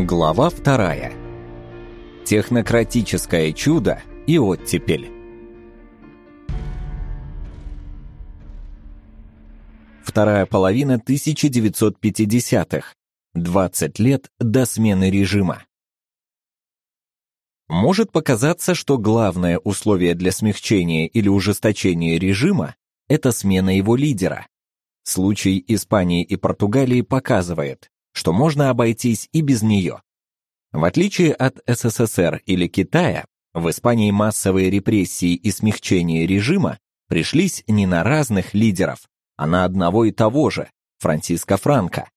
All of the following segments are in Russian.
Глава вторая. Технократическое чудо и оттепель. Вторая половина 1950-х. 20 лет до смены режима. Может показаться, что главное условие для смягчения или ужесточения режима – это смена его лидера. Случай Испании и Португалии показывает, что можно обойтись и без нее. В отличие от СССР или Китая, в Испании массовые репрессии и смягчение режима пришлись не на разных лидеров, а на одного и того же Франциско Франко.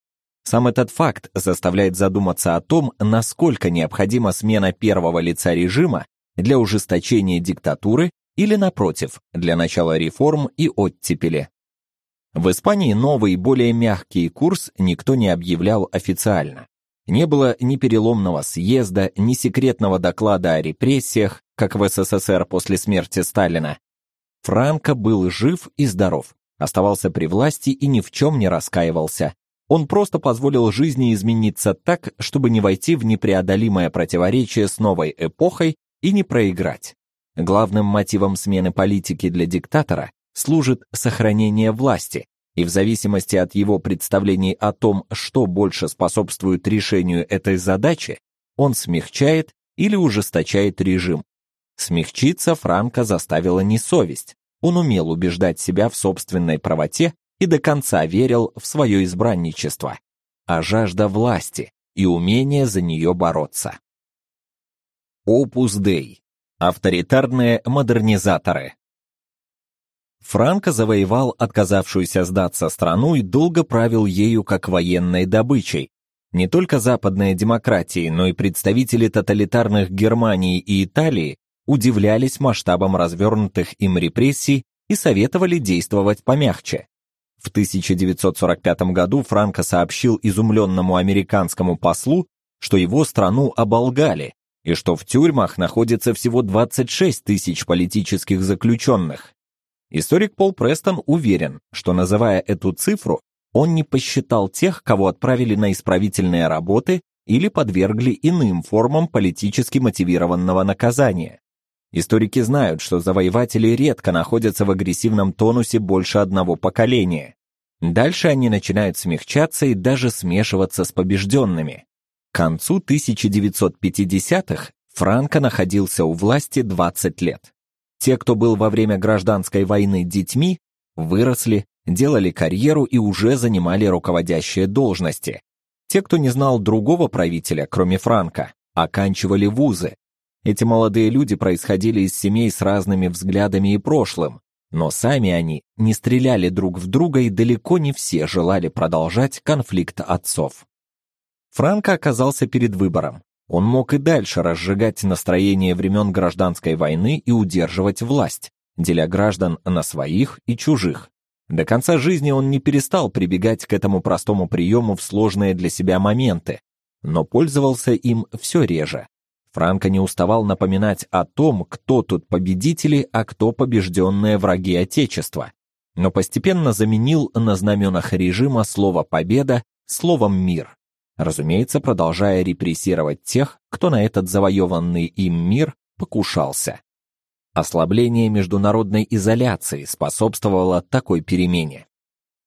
Сам этот факт заставляет задуматься о том, насколько необходима смена первого лица режима для ужесточения диктатуры или напротив, для начала реформ и оттепели. В Испании новый, более мягкий курс никто не объявлял официально. Не было ни переломного съезда, ни секретного доклада о репрессиях, как в СССР после смерти Сталина. Франко был жив и здоров, оставался при власти и ни в чем не раскаивался. Он просто позволил жизни измениться так, чтобы не войти в непреодолимое противоречие с новой эпохой и не проиграть. Главным мотивом смены политики для диктатора служит сохранение власти, и в зависимости от его представлений о том, что больше способствует решению этой задачи, он смягчает или ужесточает режим. Смягчиться Франко заставила не совесть. Он умел убеждать себя в собственной правоте и до конца верил в свое избранничество, а жажда власти и умение за нее бороться. Опус Dei. Авторитарные модернизаторы. Франко завоевал отказавшуюся сдаться страну и долго правил ею как военной добычей. Не только западные демократии, но и представители тоталитарных Германии и Италии удивлялись масштабам развернутых им репрессий и советовали действовать помягче. В 1945 году Франко сообщил изумленному американскому послу, что его страну оболгали и что в тюрьмах находится всего 26 тысяч политических заключенных. Историк Пол Престон уверен, что называя эту цифру, он не посчитал тех, кого отправили на исправительные работы или подвергли иным формам политически мотивированного наказания. Историки знают, что завоеватели редко находятся в агрессивном тонусе больше одного поколения. Дальше они начинают смягчаться и даже смешиваться с побежденными. К концу 1950-х Франко находился у власти 20 лет. Те, кто был во время гражданской войны детьми, выросли, делали карьеру и уже занимали руководящие должности. Те, кто не знал другого правителя, кроме Франка, оканчивали вузы. Эти молодые люди происходили из семей с разными взглядами и прошлым, но сами они не стреляли друг в друга и далеко не все желали продолжать конфликт отцов. Франко оказался перед выбором он мог и дальше разжигать настроение времен гражданской войны и удерживать власть, деля граждан на своих и чужих. До конца жизни он не перестал прибегать к этому простому приему в сложные для себя моменты, но пользовался им все реже. Франко не уставал напоминать о том, кто тут победители, а кто побежденные враги Отечества, но постепенно заменил на знаменах режима слово «победа» словом «мир» разумеется, продолжая репрессировать тех, кто на этот завоеванный им мир покушался. Ослабление международной изоляции способствовало такой перемене.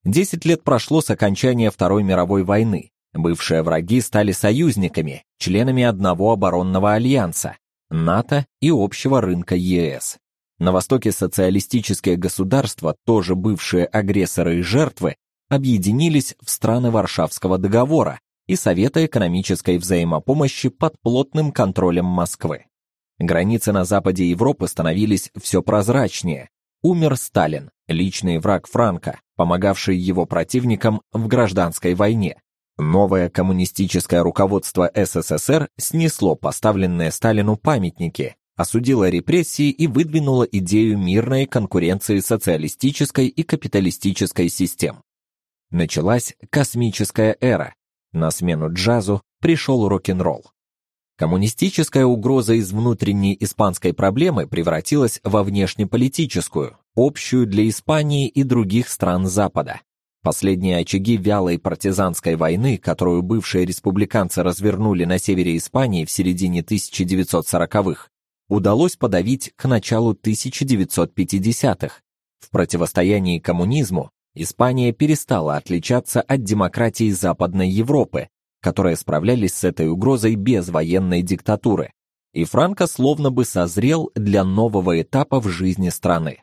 Десять лет прошло с окончания Второй мировой войны. Бывшие враги стали союзниками, членами одного оборонного альянса НАТО и общего рынка ЕС. На востоке социалистические государства, тоже бывшие агрессоры и жертвы, объединились в страны Варшавского договора, и Совета экономической взаимопомощи под плотным контролем Москвы. Границы на западе Европы становились все прозрачнее. Умер Сталин, личный враг Франка, помогавший его противникам в гражданской войне. Новое коммунистическое руководство СССР снесло поставленные Сталину памятники, осудило репрессии и выдвинуло идею мирной конкуренции социалистической и капиталистической систем. Началась космическая эра, на смену джазу пришел рок-н-ролл. Коммунистическая угроза из внутренней испанской проблемы превратилась во внешнеполитическую, общую для Испании и других стран Запада. Последние очаги вялой партизанской войны, которую бывшие республиканцы развернули на севере Испании в середине 1940-х, удалось подавить к началу 1950-х. В противостоянии коммунизму Испания перестала отличаться от демократии Западной Европы, которые справлялись с этой угрозой без военной диктатуры. И Франко словно бы созрел для нового этапа в жизни страны.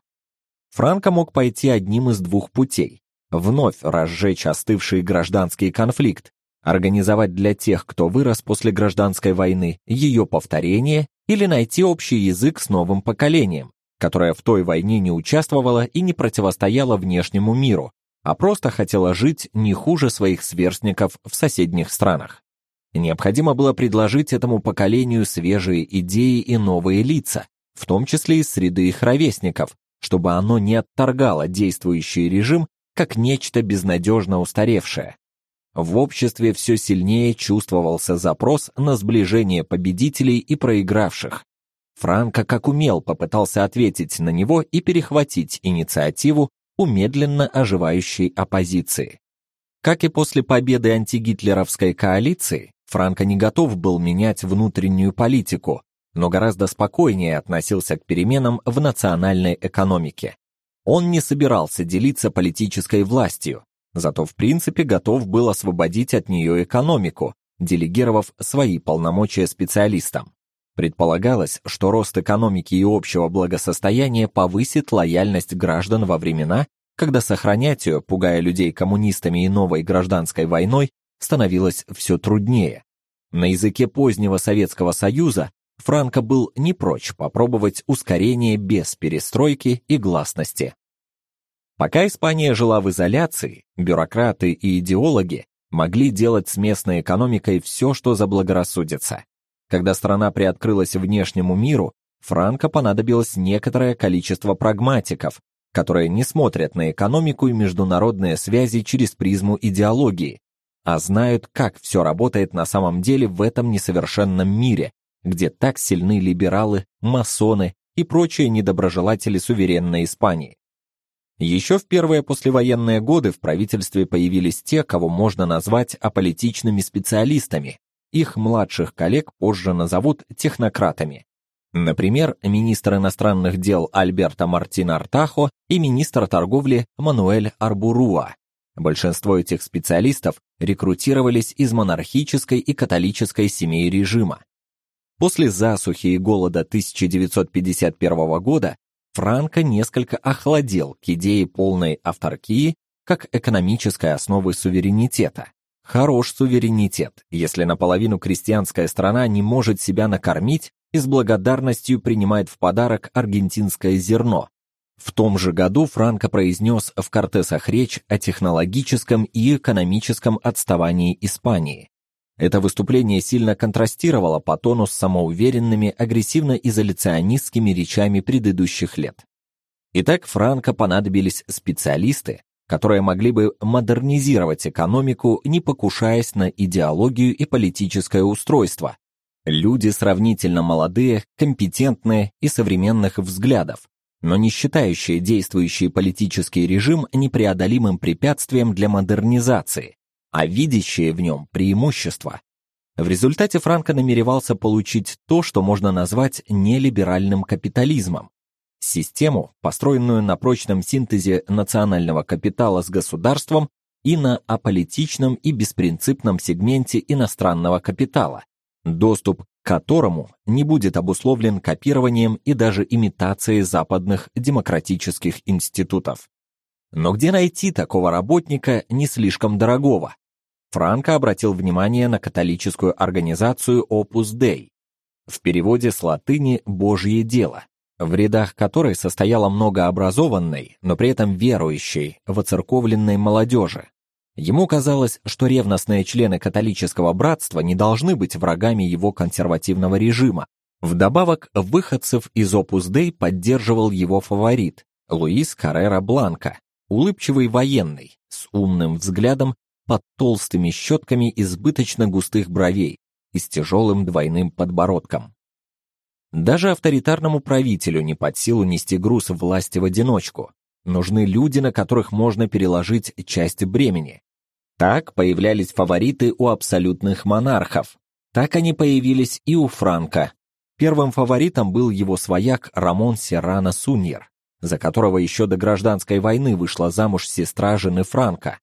Франко мог пойти одним из двух путей вновь разжечь остывший гражданский конфликт, организовать для тех, кто вырос после гражданской войны, ее повторение или найти общий язык с новым поколением, которое в той войне не участвовало и не противостояло внешнему миру, а просто хотело жить не хуже своих сверстников в соседних странах. Необходимо было предложить этому поколению свежие идеи и новые лица, в том числе из среды их ровесников, чтобы оно не отторгало действующий режим как нечто безнадежно устаревшее. В обществе все сильнее чувствовался запрос на сближение победителей и проигравших. Франко как умел попытался ответить на него и перехватить инициативу у медленно оживающей оппозиции. Как и после победы антигитлеровской коалиции, Франко не готов был менять внутреннюю политику, но гораздо спокойнее относился к переменам в национальной экономике. Он не собирался делиться политической властью, зато в принципе готов был освободить от нее экономику, делегировав свои полномочия специалистам. Предполагалось, что рост экономики и общего благосостояния повысит лояльность граждан во времена, когда сохранять ее, пугая людей коммунистами и новой гражданской войной, становилось все труднее. На языке позднего Советского Союза Франко был не прочь попробовать ускорение без перестройки и гласности. Пока Испания жила в изоляции, бюрократы и идеологи могли делать с местной экономикой все, что заблагорассудится. Когда страна приоткрылась внешнему миру, Франко понадобилось некоторое количество прагматиков, которые не смотрят на экономику и международные связи через призму идеологии, а знают, как все работает на самом деле в этом несовершенном мире, где так сильны либералы, масоны и прочие недоброжелатели суверенной Испании. Еще в первые послевоенные годы в правительстве появились те, кого можно назвать аполитичными специалистами. Их младших коллег позже назовут технократами. Например, министр иностранных дел Альберто Мартин Артахо и министр торговли Мануэль Арбуруа. Большинство этих специалистов рекрутировались из монархической и католической семей режима. После засухи и голода 1951 года Франко несколько охладел к идее полной авторкии как экономической основы суверенитета. Хорош суверенитет, если наполовину крестьянская страна не может себя накормить и с благодарностью принимает в подарок аргентинское зерно. В том же году Франко произнес в Кортесах речь о технологическом и экономическом отставании Испании. Это выступление сильно контрастировало по тону с самоуверенными, агрессивно-изоляционистскими речами предыдущих лет. Итак, Франко понадобились специалисты, которые могли бы модернизировать экономику, не покушаясь на идеологию и политическое устройство. Люди сравнительно молодые, компетентные и современных взглядов, но не считающие действующий политический режим непреодолимым препятствием для модернизации, а видящие в нем преимущества. В результате Франко намеревался получить то, что можно назвать нелиберальным капитализмом. Систему, построенную на прочном синтезе национального капитала с государством и на аполитичном и беспринципном сегменте иностранного капитала, доступ к которому не будет обусловлен копированием и даже имитацией западных демократических институтов. Но где найти такого работника не слишком дорогого? Франко обратил внимание на католическую организацию Opus Dei, в переводе с латыни «Божье дело», в рядах которой состояло много образованной, но при этом верующей, воцерковленной молодежи. Ему казалось, что ревностные члены католического братства не должны быть врагами его консервативного режима. Вдобавок, выходцев из Opus Dei поддерживал его фаворит, Луис Каррера Бланка, улыбчивый военный, с умным взглядом под толстыми щетками избыточно густых бровей и с тяжелым двойным подбородком. Даже авторитарному правителю не под силу нести груз власти в одиночку. нужны люди, на которых можно переложить часть бремени. Так появлялись фавориты у абсолютных монархов. Так они появились и у Франка. Первым фаворитом был его свояк Рамон Серрано Суньер, за которого еще до гражданской войны вышла замуж сестра жены Франка.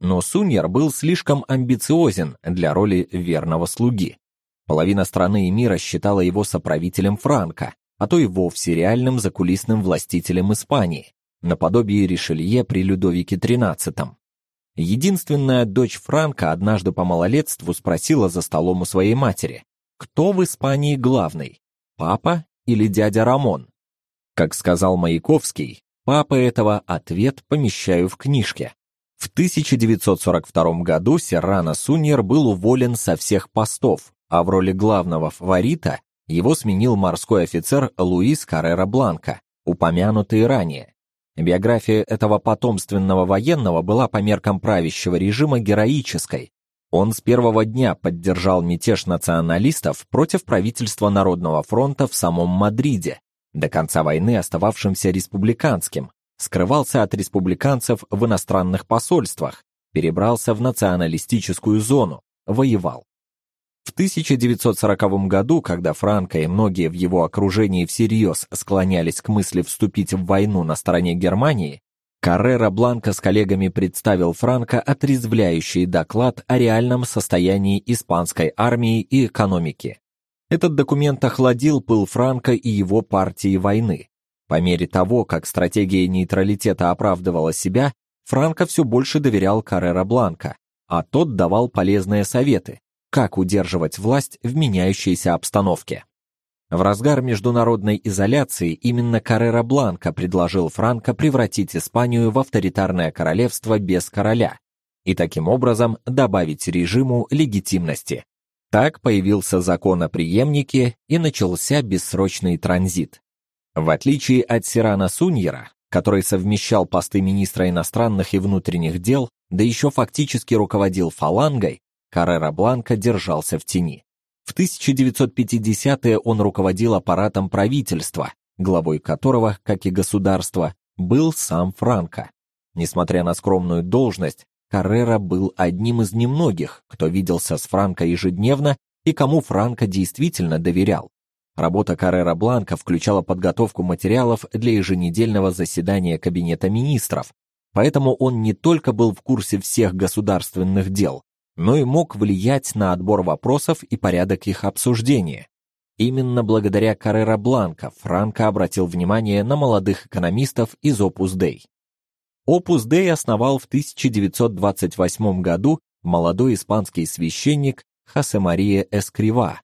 Но Суньер был слишком амбициозен для роли верного слуги. Половина страны и мира считала его соправителем Франка, а то и вовсе реальным закулисным властителем Испании, наподобие Ришелье при Людовике XIII. Единственная дочь Франка однажды по малолетству спросила за столом у своей матери, кто в Испании главный, папа или дядя Рамон? Как сказал Маяковский, папа этого ответ помещаю в книжке. В 1942 году Серрано Суньер был уволен со всех постов, а в роли главного фаворита его сменил морской офицер Луис Каррера Бланка, упомянутый ранее. Биография этого потомственного военного была по меркам правящего режима героической. Он с первого дня поддержал мятеж националистов против правительства Народного фронта в самом Мадриде, до конца войны остававшимся республиканским, скрывался от республиканцев в иностранных посольствах, перебрался в националистическую зону, воевал. В 1940 году, когда Франко и многие в его окружении всерьез склонялись к мысли вступить в войну на стороне Германии, Каррера Бланка с коллегами представил Франко отрезвляющий доклад о реальном состоянии испанской армии и экономики. Этот документ охладил пыл Франко и его партии войны. По мере того, как стратегия нейтралитета оправдывала себя, Франко все больше доверял Каррера Бланка, а тот давал полезные советы, как удерживать власть в меняющейся обстановке. В разгар международной изоляции именно Каррера Бланка предложил Франко превратить Испанию в авторитарное королевство без короля и таким образом добавить режиму легитимности. Так появился закон о преемнике и начался бессрочный транзит. В отличие от Сирана Суньера, который совмещал посты министра иностранных и внутренних дел, да еще фактически руководил фалангой, Каррера Бланка держался в тени. В 1950-е он руководил аппаратом правительства, главой которого, как и государства, был сам Франко. Несмотря на скромную должность, Каррера был одним из немногих, кто виделся с Франко ежедневно и кому Франко действительно доверял. Работа Каррера Бланка включала подготовку материалов для еженедельного заседания Кабинета министров, поэтому он не только был в курсе всех государственных дел, но и мог влиять на отбор вопросов и порядок их обсуждения. Именно благодаря Каррера Бланка Франко обратил внимание на молодых экономистов из Opus Dei. Opus Dei основал в 1928 году молодой испанский священник Хосе Мария Эскрива.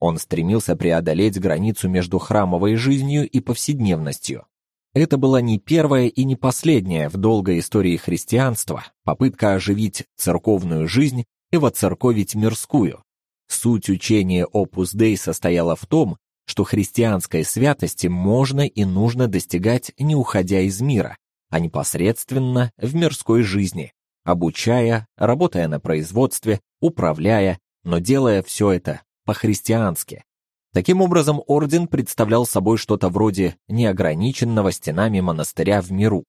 Он стремился преодолеть границу между храмовой жизнью и повседневностью. Это была не первая и не последняя в долгой истории христианства попытка оживить церковную жизнь и воцерковить мирскую. Суть учения Opus Dei состояла в том, что христианской святости можно и нужно достигать не уходя из мира, а непосредственно в мирской жизни, обучая, работая на производстве, управляя, но делая все это по-христиански. Таким образом, орден представлял собой что-то вроде неограниченного стенами монастыря в миру.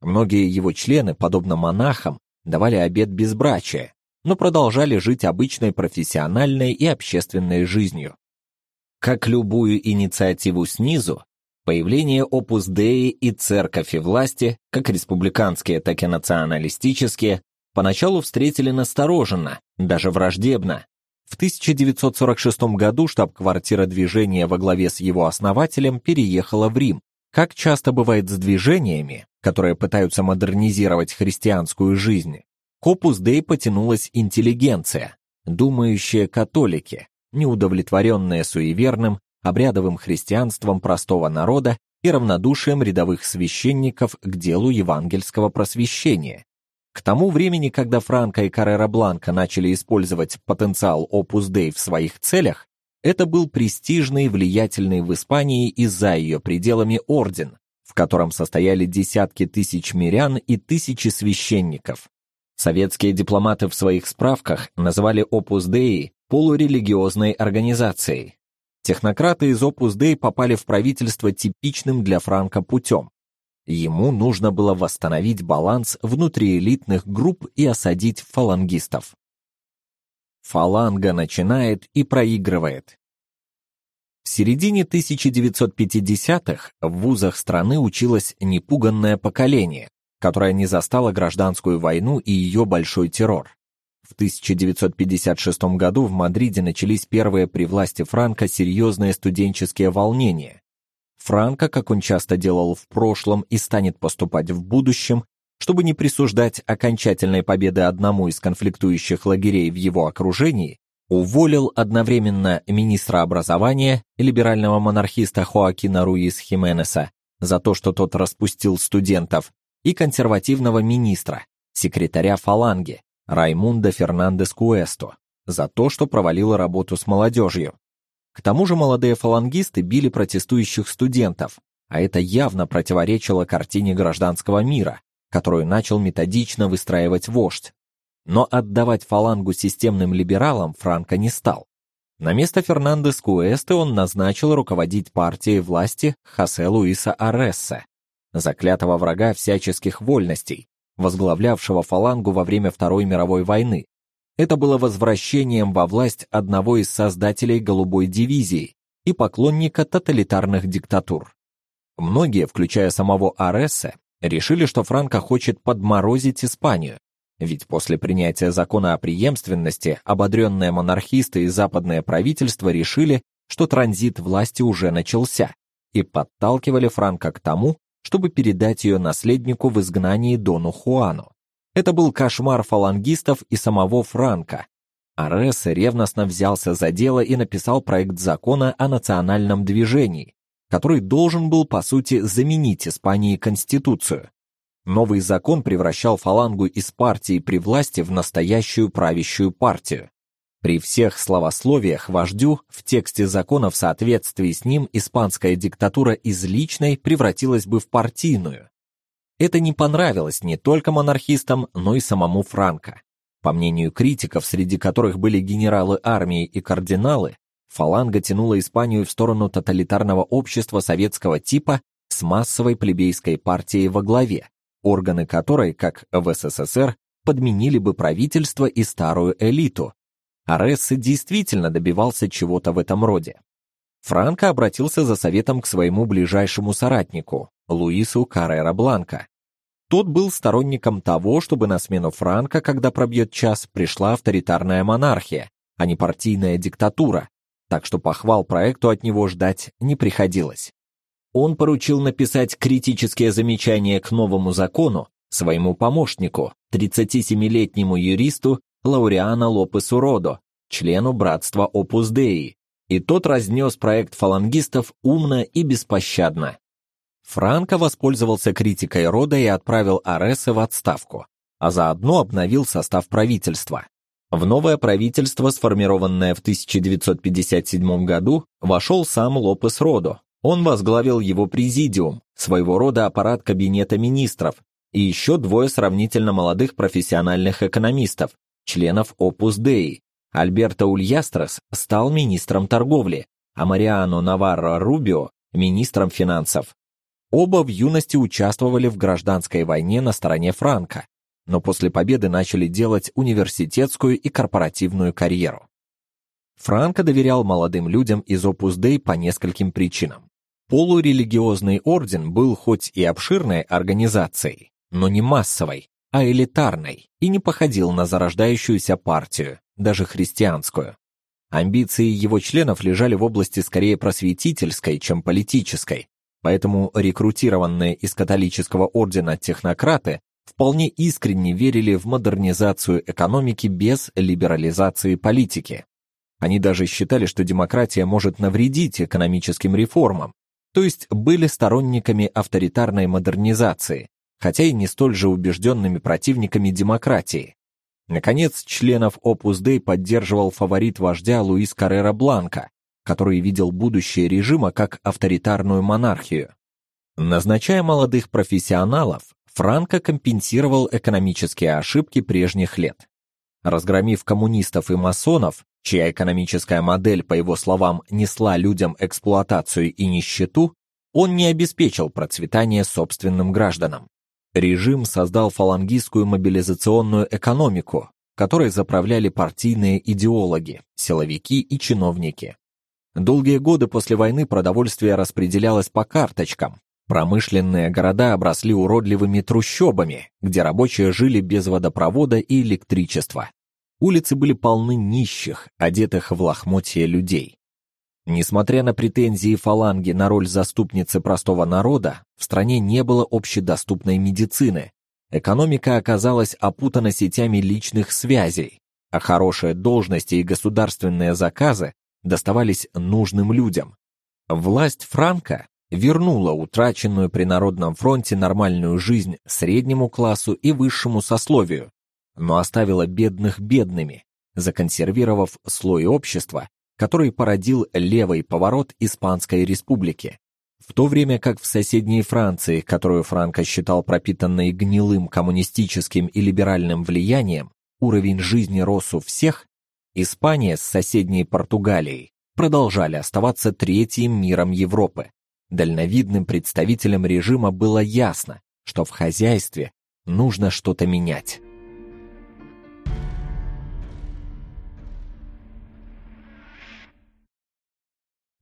Многие его члены, подобно монахам, давали обет безбрачия, но продолжали жить обычной профессиональной и общественной жизнью. Как любую инициативу снизу, появление Opus Dei и церковь и власти, как республиканские, так и националистические, поначалу встретили настороженно, даже враждебно. В 1946 году штаб-квартира движения во главе с его основателем переехала в Рим. Как часто бывает с движениями, которые пытаются модернизировать христианскую жизнь, к Dei потянулась интеллигенция, думающие католики, неудовлетворенные суеверным, обрядовым христианством простого народа и равнодушием рядовых священников к делу евангельского просвещения. К тому времени, когда Франко и Каррера Бланка начали использовать потенциал Opus Dei в своих целях, это был престижный влиятельный в Испании и за ее пределами орден, в котором состояли десятки тысяч мирян и тысячи священников, Советские дипломаты в своих справках называли Opus Dei полурелигиозной организацией. Технократы из Opus Dei попали в правительство типичным для Франка путем. Ему нужно было восстановить баланс внутриэлитных групп и осадить фалангистов. Фаланга начинает и проигрывает. В середине 1950-х в вузах страны училось непуганное поколение, которое не застало гражданскую войну и ее большой террор. В 1956 году в Мадриде начались первые при власти Франко серьезные студенческие волнения. Франко, как он часто делал в прошлом и станет поступать в будущем, чтобы не присуждать окончательной победы одному из конфликтующих лагерей в его окружении, уволил одновременно министра образования, либерального монархиста Хоакина Руис Хименеса, за то, что тот распустил студентов, и консервативного министра, секретаря Фаланги, Раймунда Фернандес Куэсто, за то, что провалил работу с молодежью. К тому же молодые фалангисты били протестующих студентов, а это явно противоречило картине гражданского мира, которую начал методично выстраивать вождь. Но отдавать фалангу системным либералам Франко не стал. На место Фернандес Куэсте он назначил руководить партией власти Хосе Луиса Арессе, заклятого врага всяческих вольностей, возглавлявшего фалангу во время Второй мировой войны. Это было возвращением во власть одного из создателей Голубой дивизии и поклонника тоталитарных диктатур. Многие, включая самого Арессе, решили, что Франко хочет подморозить Испанию, ведь после принятия закона о преемственности ободренные монархисты и западное правительство решили, что транзит власти уже начался, и подталкивали Франко к тому, чтобы передать ее наследнику в изгнании Дону Хуану. Это был кошмар фалангистов и самого Франко. Арес ревностно взялся за дело и написал проект закона о национальном движении, который должен был, по сути, заменить Испании конституцию. Новый закон превращал фалангу из партии при власти в настоящую правящую партию. При всех словословиях вождю в тексте закона в соответствии с ним испанская диктатура из личной превратилась бы в партийную. Это не понравилось не только монархистам, но и самому Франко. По мнению критиков, среди которых были генералы армии и кардиналы, фаланга тянула Испанию в сторону тоталитарного общества советского типа с массовой плебейской партией во главе, органы которой, как в СССР, подменили бы правительство и старую элиту. Арессе действительно добивался чего-то в этом роде. Франко обратился за советом к своему ближайшему соратнику, Луису Каррера Бланка. Тот был сторонником того, чтобы на смену Франко, когда пробьет час, пришла авторитарная монархия, а не партийная диктатура, так что похвал проекту от него ждать не приходилось. Он поручил написать критические замечания к новому закону своему помощнику, 37-летнему юристу Лауриано Лопесу Родо, члену братства Opus Dei, и тот разнес проект фалангистов умно и беспощадно. Франко воспользовался критикой Рода и отправил Ареса в отставку, а заодно обновил состав правительства. В новое правительство, сформированное в 1957 году, вошел сам Лопес Родо. Он возглавил его президиум, своего рода аппарат кабинета министров, и еще двое сравнительно молодых профессиональных экономистов, членов Opus Dei. Альберто Ульястрос стал министром торговли, а Мариано Наварро Рубио – министром финансов. Оба в юности участвовали в гражданской войне на стороне Франка, но после победы начали делать университетскую и корпоративную карьеру. Франко доверял молодым людям из Opus Dei по нескольким причинам. Полурелигиозный орден был хоть и обширной организацией, но не массовой, а элитарной и не походил на зарождающуюся партию, даже христианскую. Амбиции его членов лежали в области скорее просветительской, чем политической, поэтому рекрутированные из католического ордена технократы вполне искренне верили в модернизацию экономики без либерализации политики. Они даже считали, что демократия может навредить экономическим реформам, то есть были сторонниками авторитарной модернизации, хотя и не столь же убежденными противниками демократии. Наконец, членов Opus Dei поддерживал фаворит вождя Луис Каррера Бланка, который видел будущее режима как авторитарную монархию. Назначая молодых профессионалов, Франко компенсировал экономические ошибки прежних лет. Разгромив коммунистов и масонов, чья экономическая модель, по его словам, несла людям эксплуатацию и нищету, он не обеспечил процветание собственным гражданам. Режим создал фалангистскую мобилизационную экономику, которой заправляли партийные идеологи, силовики и чиновники. Долгие годы после войны продовольствие распределялось по карточкам. Промышленные города обросли уродливыми трущобами, где рабочие жили без водопровода и электричества. Улицы были полны нищих, одетых в лохмотья людей. Несмотря на претензии фаланги на роль заступницы простого народа, в стране не было общедоступной медицины. Экономика оказалась опутана сетями личных связей, а хорошие должности и государственные заказы доставались нужным людям. Власть Франка вернула утраченную при Народном фронте нормальную жизнь среднему классу и высшему сословию, но оставила бедных бедными, законсервировав слой общества, который породил левый поворот Испанской республики. В то время как в соседней Франции, которую Франко считал пропитанной гнилым коммунистическим и либеральным влиянием, уровень жизни рос у всех, Испания с соседней Португалией продолжали оставаться третьим миром Европы. Дальновидным представителям режима было ясно, что в хозяйстве нужно что-то менять.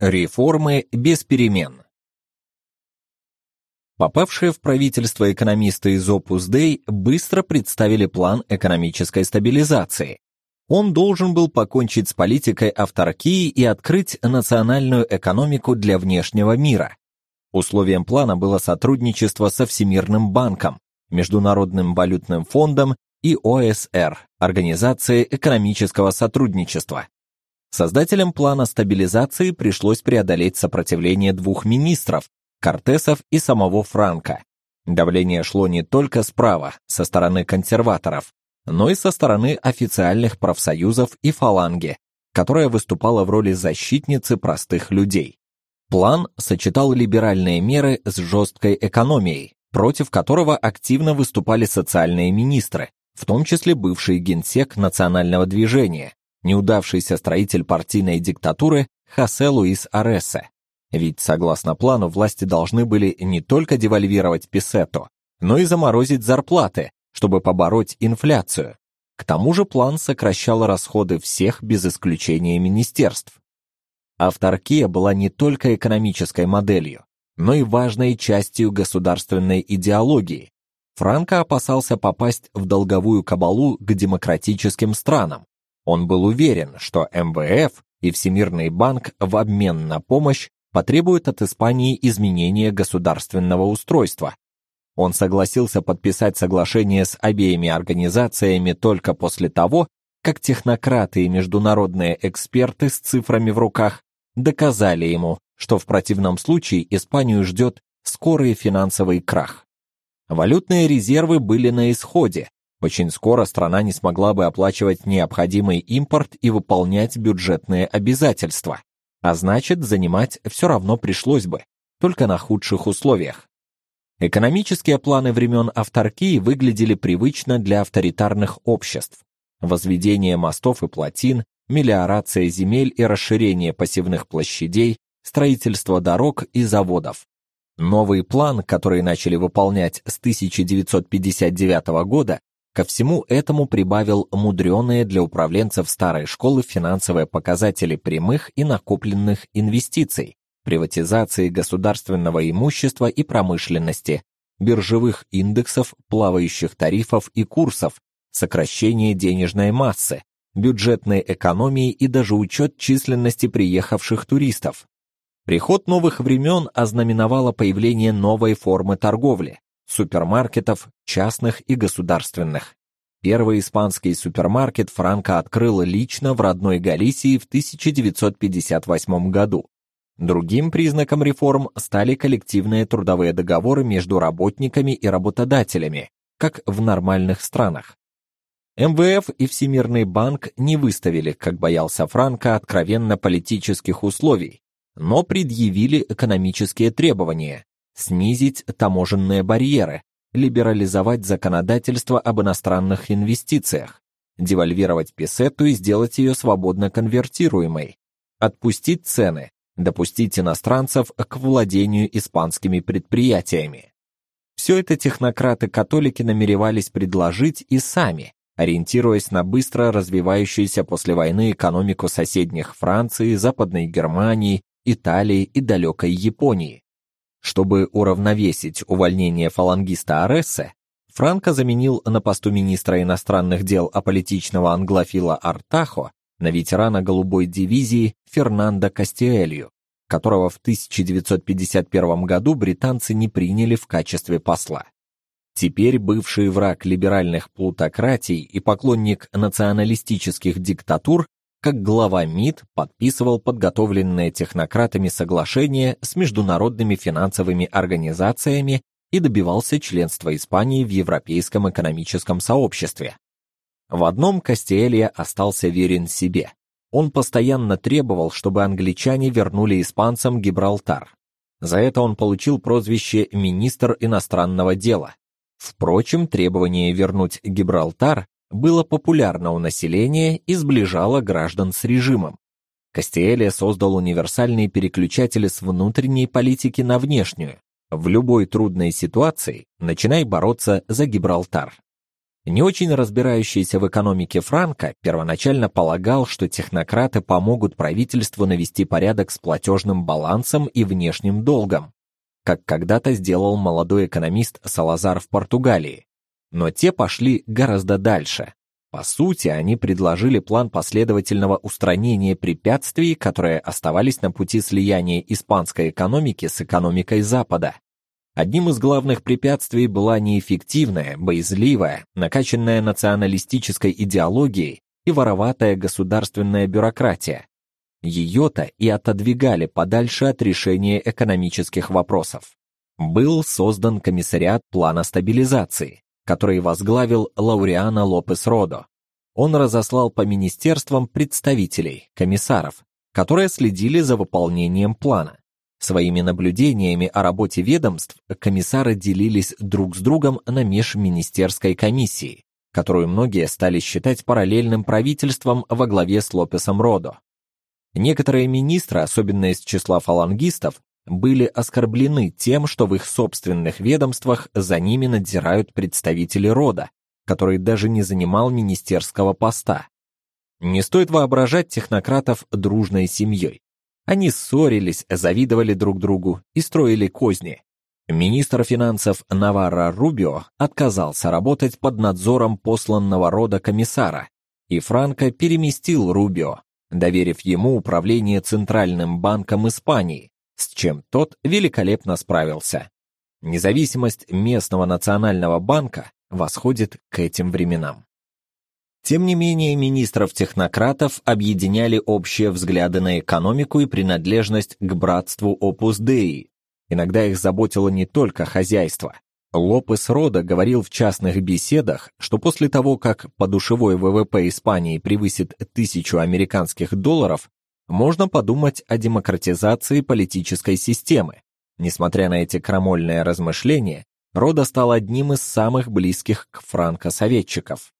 Реформы без перемен. Попавшие в правительство экономисты из Opus Dei быстро представили план экономической стабилизации, он должен был покончить с политикой авторкии и открыть национальную экономику для внешнего мира. Условием плана было сотрудничество со Всемирным банком, Международным валютным фондом и ОСР, Организацией экономического сотрудничества. Создателям плана стабилизации пришлось преодолеть сопротивление двух министров, Кортесов и самого Франка. Давление шло не только справа, со стороны консерваторов, но и со стороны официальных профсоюзов и фаланги, которая выступала в роли защитницы простых людей. План сочетал либеральные меры с жесткой экономией, против которого активно выступали социальные министры, в том числе бывший генсек национального движения, неудавшийся строитель партийной диктатуры Хосе Луис Аресе. Ведь согласно плану власти должны были не только девальвировать песету, но и заморозить зарплаты, чтобы побороть инфляцию. К тому же план сокращал расходы всех без исключения министерств. Авторкия была не только экономической моделью, но и важной частью государственной идеологии. Франко опасался попасть в долговую кабалу к демократическим странам. Он был уверен, что МВФ и Всемирный банк в обмен на помощь потребуют от Испании изменения государственного устройства, он согласился подписать соглашение с обеими организациями только после того, как технократы и международные эксперты с цифрами в руках доказали ему, что в противном случае Испанию ждет скорый финансовый крах. Валютные резервы были на исходе. Очень скоро страна не смогла бы оплачивать необходимый импорт и выполнять бюджетные обязательства, а значит, занимать все равно пришлось бы, только на худших условиях. Экономические планы времен авторкии выглядели привычно для авторитарных обществ. Возведение мостов и плотин, мелиорация земель и расширение посевных площадей, строительство дорог и заводов. Новый план, который начали выполнять с 1959 года, ко всему этому прибавил мудреные для управленцев старой школы финансовые показатели прямых и накопленных инвестиций, приватизации государственного имущества и промышленности, биржевых индексов, плавающих тарифов и курсов, сокращение денежной массы, бюджетной экономии и даже учет численности приехавших туристов. Приход новых времен ознаменовало появление новой формы торговли супермаркетов, частных и государственных. Первый испанский супермаркет Франко открыл лично в родной Галисии в 1958 году. Другим признаком реформ стали коллективные трудовые договоры между работниками и работодателями, как в нормальных странах. МВФ и Всемирный банк не выставили, как боялся Франко, откровенно политических условий, но предъявили экономические требования: снизить таможенные барьеры, либерализовать законодательство об иностранных инвестициях, девальвировать песету и сделать ее свободно конвертируемой, отпустить цены, допустить иностранцев к владению испанскими предприятиями. Все это технократы-католики намеревались предложить и сами, ориентируясь на быстро развивающуюся после войны экономику соседних Франции, Западной Германии, Италии и далекой Японии. Чтобы уравновесить увольнение фалангиста Арессе, Франко заменил на посту министра иностранных дел аполитичного англофила Артахо на ветерана голубой дивизии Фернандо Кастиэлью, которого в 1951 году британцы не приняли в качестве посла. Теперь бывший враг либеральных плутократий и поклонник националистических диктатур, как глава МИД, подписывал подготовленное технократами соглашение с международными финансовыми организациями и добивался членства Испании в Европейском экономическом сообществе. В одном Кастиэлья остался верен себе. Он постоянно требовал, чтобы англичане вернули испанцам Гибралтар. За это он получил прозвище министр иностранного дела. Впрочем, требование вернуть Гибралтар было популярно у населения и сближало граждан с режимом. Кастиэлья создал универсальные переключатели с внутренней политики на внешнюю. В любой трудной ситуации начинай бороться за Гибралтар. Не очень разбирающийся в экономике Франко первоначально полагал, что технократы помогут правительству навести порядок с платежным балансом и внешним долгом, как когда-то сделал молодой экономист Салазар в Португалии. Но те пошли гораздо дальше. По сути, они предложили план последовательного устранения препятствий, которые оставались на пути слияния испанской экономики с экономикой Запада. Одним из главных препятствий была неэффективная, боязливая, накачанная националистической идеологией и вороватая государственная бюрократия. Ее-то и отодвигали подальше от решения экономических вопросов. Был создан комиссариат плана стабилизации, который возглавил Лауриано Лопес Родо. Он разослал по министерствам представителей, комиссаров, которые следили за выполнением плана. Своими наблюдениями о работе ведомств комиссары делились друг с другом на межминистерской комиссии, которую многие стали считать параллельным правительством во главе с Лопесом Родо. Некоторые министры, особенно из числа фалангистов, были оскорблены тем, что в их собственных ведомствах за ними надзирают представители рода, который даже не занимал министерского поста. Не стоит воображать технократов дружной семьей. Они ссорились, завидовали друг другу и строили козни. Министр финансов Наварро Рубио отказался работать под надзором посланного рода комиссара, и Франко переместил Рубио, доверив ему управление Центральным банком Испании, с чем тот великолепно справился. Независимость местного национального банка восходит к этим временам. Тем не менее, министров-технократов объединяли общие взгляды на экономику и принадлежность к братству Opus Dei. Иногда их заботило не только хозяйство. Лопес Рода говорил в частных беседах, что после того, как подушевой ВВП Испании превысит тысячу американских долларов, можно подумать о демократизации политической системы. Несмотря на эти крамольные размышления, Рода стал одним из самых близких к франко-советчиков.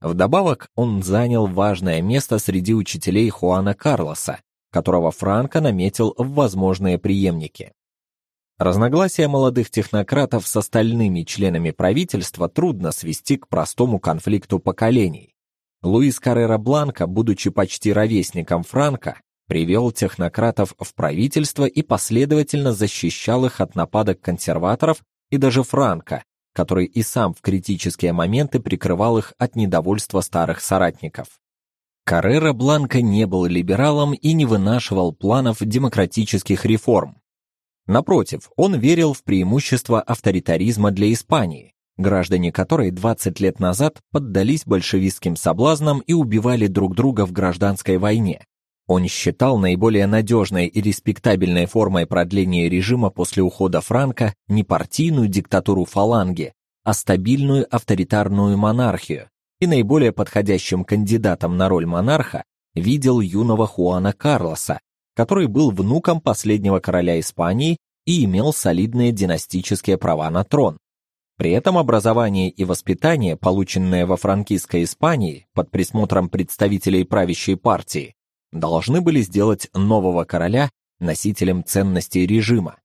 Вдобавок, он занял важное место среди учителей Хуана Карлоса, которого Франко наметил в возможные преемники. Разногласия молодых технократов с остальными членами правительства трудно свести к простому конфликту поколений. Луис Каррера Бланка, будучи почти ровесником Франко, привел технократов в правительство и последовательно защищал их от нападок консерваторов и даже Франко, который и сам в критические моменты прикрывал их от недовольства старых соратников. Каррера Бланка не был либералом и не вынашивал планов демократических реформ. Напротив, он верил в преимущества авторитаризма для Испании, граждане которой 20 лет назад поддались большевистским соблазнам и убивали друг друга в гражданской войне. Он считал наиболее надежной и респектабельной формой продления режима после ухода Франка не партийную диктатуру фаланги, а стабильную авторитарную монархию, и наиболее подходящим кандидатом на роль монарха видел юного Хуана Карлоса, который был внуком последнего короля Испании и имел солидные династические права на трон. При этом образование и воспитание, полученное во франкистской Испании под присмотром представителей правящей партии, должны были сделать нового короля носителем ценностей режима.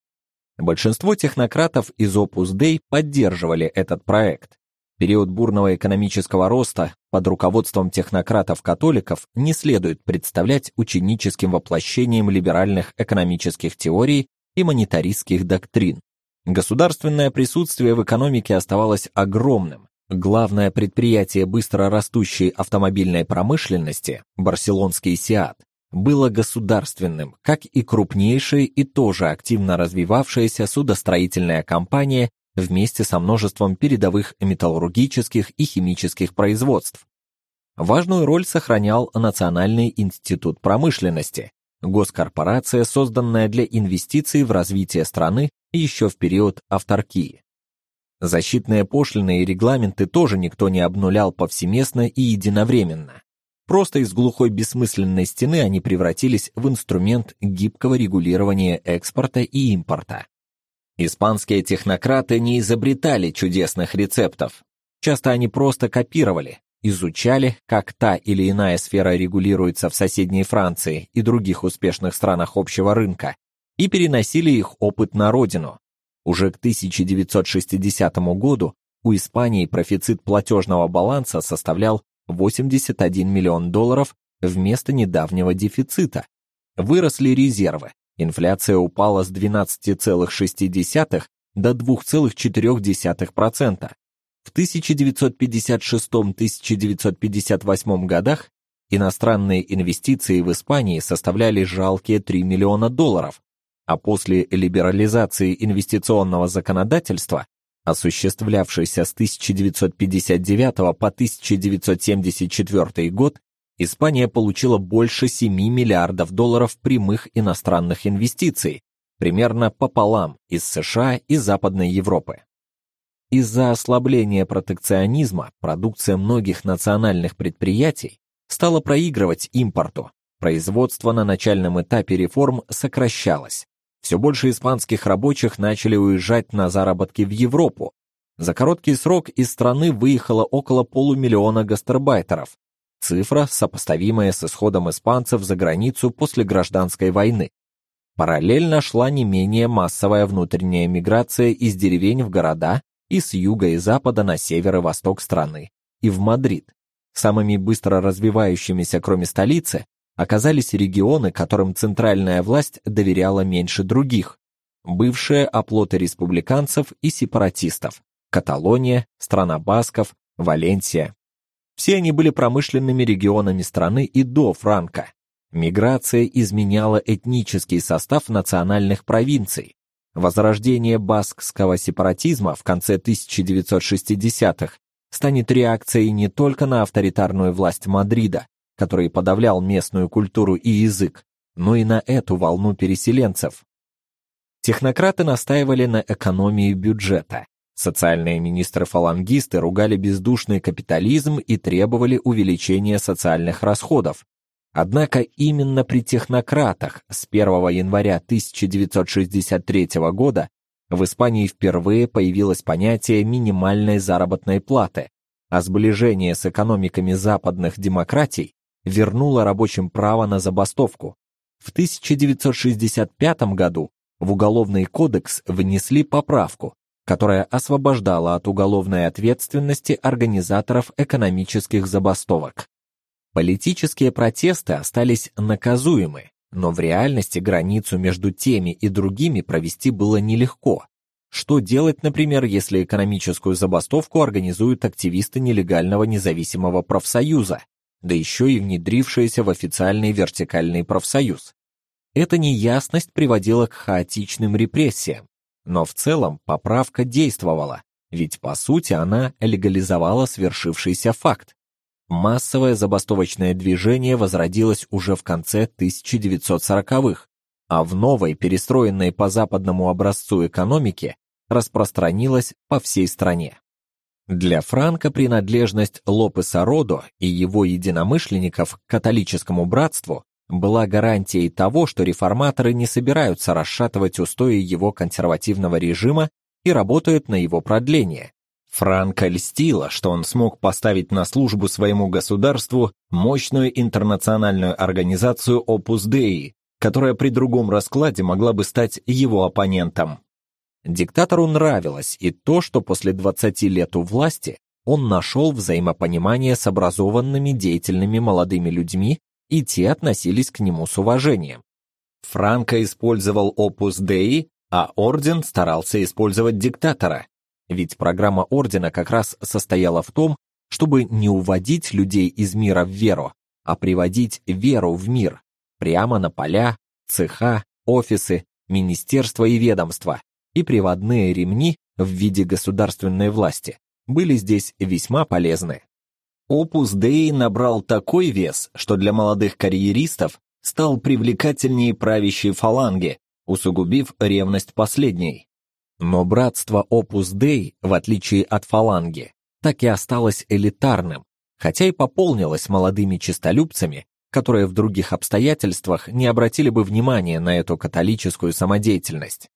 Большинство технократов из Opus Dei поддерживали этот проект. Период бурного экономического роста под руководством технократов-католиков не следует представлять ученическим воплощением либеральных экономических теорий и монетаристских доктрин. Государственное присутствие в экономике оставалось огромным. Главное предприятие быстро растущей автомобильной промышленности, барселонский Сиат, было государственным, как и крупнейшая и тоже активно развивавшаяся судостроительная компания вместе со множеством передовых металлургических и химических производств. Важную роль сохранял Национальный институт промышленности, госкорпорация, созданная для инвестиций в развитие страны еще в период авторкии. Защитные пошлины и регламенты тоже никто не обнулял повсеместно и единовременно. Просто из глухой бессмысленной стены они превратились в инструмент гибкого регулирования экспорта и импорта. Испанские технократы не изобретали чудесных рецептов. Часто они просто копировали, изучали, как та или иная сфера регулируется в соседней Франции и других успешных странах общего рынка, и переносили их опыт на родину. Уже к 1960 году у Испании профицит платежного баланса составлял 81 миллион долларов вместо недавнего дефицита. Выросли резервы, Инфляция упала с 12,6 до 2,4%. В 1956-1958 годах иностранные инвестиции в Испании составляли жалкие 3 миллиона долларов, а после либерализации инвестиционного законодательства, осуществлявшейся с 1959 по 1974 год, Испания получила больше 7 миллиардов долларов прямых иностранных инвестиций, примерно пополам из США и Западной Европы. Из-за ослабления протекционизма продукция многих национальных предприятий стала проигрывать импорту. Производство на начальном этапе реформ сокращалось. Все больше испанских рабочих начали уезжать на заработки в Европу. За короткий срок из страны выехало около полумиллиона гастарбайтеров, Цифра, сопоставимая с исходом испанцев за границу после гражданской войны. Параллельно шла не менее массовая внутренняя миграция из деревень в города и с юга и запада на север и восток страны, и в Мадрид. Самыми быстро развивающимися, кроме столицы, оказались регионы, которым центральная власть доверяла меньше других. Бывшие оплоты республиканцев и сепаратистов: Каталония, страна басков, Валенсия. Все они были промышленными регионами страны и до Франка. Миграция изменяла этнический состав национальных провинций. Возрождение баскского сепаратизма в конце 1960-х станет реакцией не только на авторитарную власть Мадрида, который подавлял местную культуру и язык, но и на эту волну переселенцев. Технократы настаивали на экономии бюджета. Социальные министры-фалангисты ругали бездушный капитализм и требовали увеличения социальных расходов. Однако именно при технократах с 1 января 1963 года в Испании впервые появилось понятие минимальной заработной платы, а сближение с экономиками западных демократий вернуло рабочим право на забастовку. В 1965 году в Уголовный кодекс внесли поправку, которая освобождала от уголовной ответственности организаторов экономических забастовок. Политические протесты остались наказуемы, но в реальности границу между теми и другими провести было нелегко. Что делать, например, если экономическую забастовку организуют активисты нелегального независимого профсоюза, да еще и внедрившиеся в официальный вертикальный профсоюз? Эта неясность приводила к хаотичным репрессиям, но в целом поправка действовала, ведь по сути она легализовала свершившийся факт. Массовое забастовочное движение возродилось уже в конце 1940-х, а в новой, перестроенной по западному образцу экономике, распространилось по всей стране. Для Франка принадлежность Лопеса Родо и его единомышленников к католическому братству была гарантией того, что реформаторы не собираются расшатывать устои его консервативного режима и работают на его продление. Франко льстило, что он смог поставить на службу своему государству мощную интернациональную организацию Opus Dei, которая при другом раскладе могла бы стать его оппонентом. Диктатору нравилось и то, что после 20 лет у власти он нашел взаимопонимание с образованными деятельными молодыми людьми, и те относились к нему с уважением. Франко использовал Opus Dei, а орден старался использовать диктатора. Ведь программа ордена как раз состояла в том, чтобы не уводить людей из мира в веру, а приводить веру в мир, прямо на поля, цеха, офисы, министерства и ведомства, и приводные ремни в виде государственной власти были здесь весьма полезны. Opus Dei набрал такой вес, что для молодых карьеристов стал привлекательнее правящей фаланги, усугубив ревность последней. Но братство Opus Dei, в отличие от фаланги, так и осталось элитарным, хотя и пополнилось молодыми чистолюбцами, которые в других обстоятельствах не обратили бы внимания на эту католическую самодеятельность.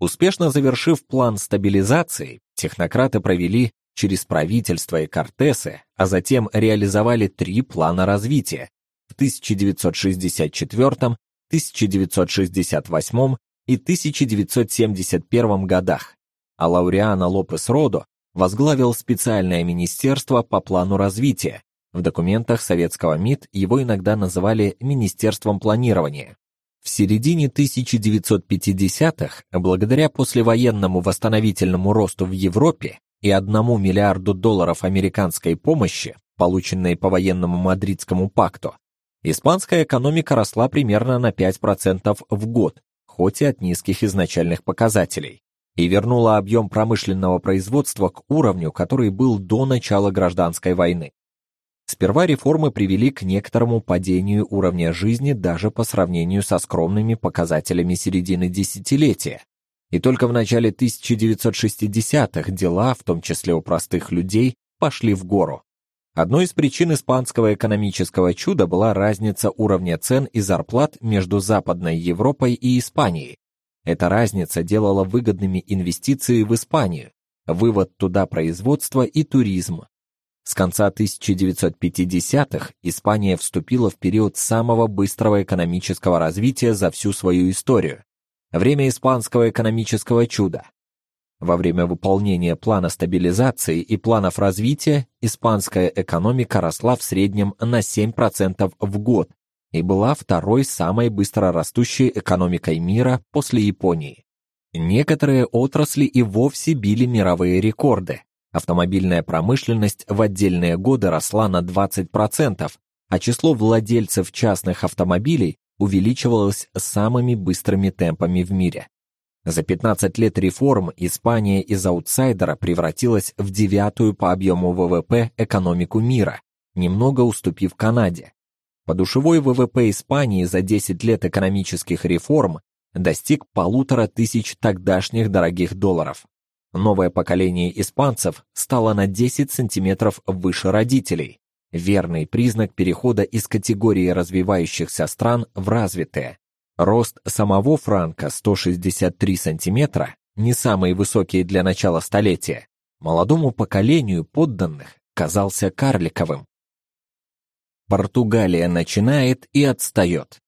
Успешно завершив план стабилизации, технократы провели через правительство и Кортесы, а затем реализовали три плана развития в 1964, 1968 и 1971 годах, а Лауриано Лопес Родо возглавил специальное министерство по плану развития. В документах советского МИД его иногда называли Министерством планирования. В середине 1950-х, благодаря послевоенному восстановительному росту в Европе и одному миллиарду долларов американской помощи, полученной по военному Мадридскому пакту, испанская экономика росла примерно на 5% в год, хоть и от низких изначальных показателей, и вернула объем промышленного производства к уровню, который был до начала гражданской войны. Сперва реформы привели к некоторому падению уровня жизни даже по сравнению со скромными показателями середины десятилетия. И только в начале 1960-х дела, в том числе у простых людей, пошли в гору. Одной из причин испанского экономического чуда была разница уровня цен и зарплат между Западной Европой и Испанией. Эта разница делала выгодными инвестиции в Испанию, вывод туда производства и туризм, с конца 1950-х Испания вступила в период самого быстрого экономического развития за всю свою историю. Время испанского экономического чуда. Во время выполнения плана стабилизации и планов развития испанская экономика росла в среднем на 7% в год и была второй самой быстрорастущей экономикой мира после Японии. Некоторые отрасли и вовсе били мировые рекорды. Автомобильная промышленность в отдельные годы росла на 20%, а число владельцев частных автомобилей увеличивалось самыми быстрыми темпами в мире. За 15 лет реформ Испания из аутсайдера превратилась в девятую по объему ВВП экономику мира, немного уступив Канаде. Подушевой ВВП Испании за 10 лет экономических реформ достиг полутора тысяч тогдашних дорогих долларов. Новое поколение испанцев стало на 10 сантиметров выше родителей. Верный признак перехода из категории развивающихся стран в развитые. Рост самого франка 163 сантиметра, не самый высокий для начала столетия, молодому поколению подданных казался карликовым. Португалия начинает и отстает.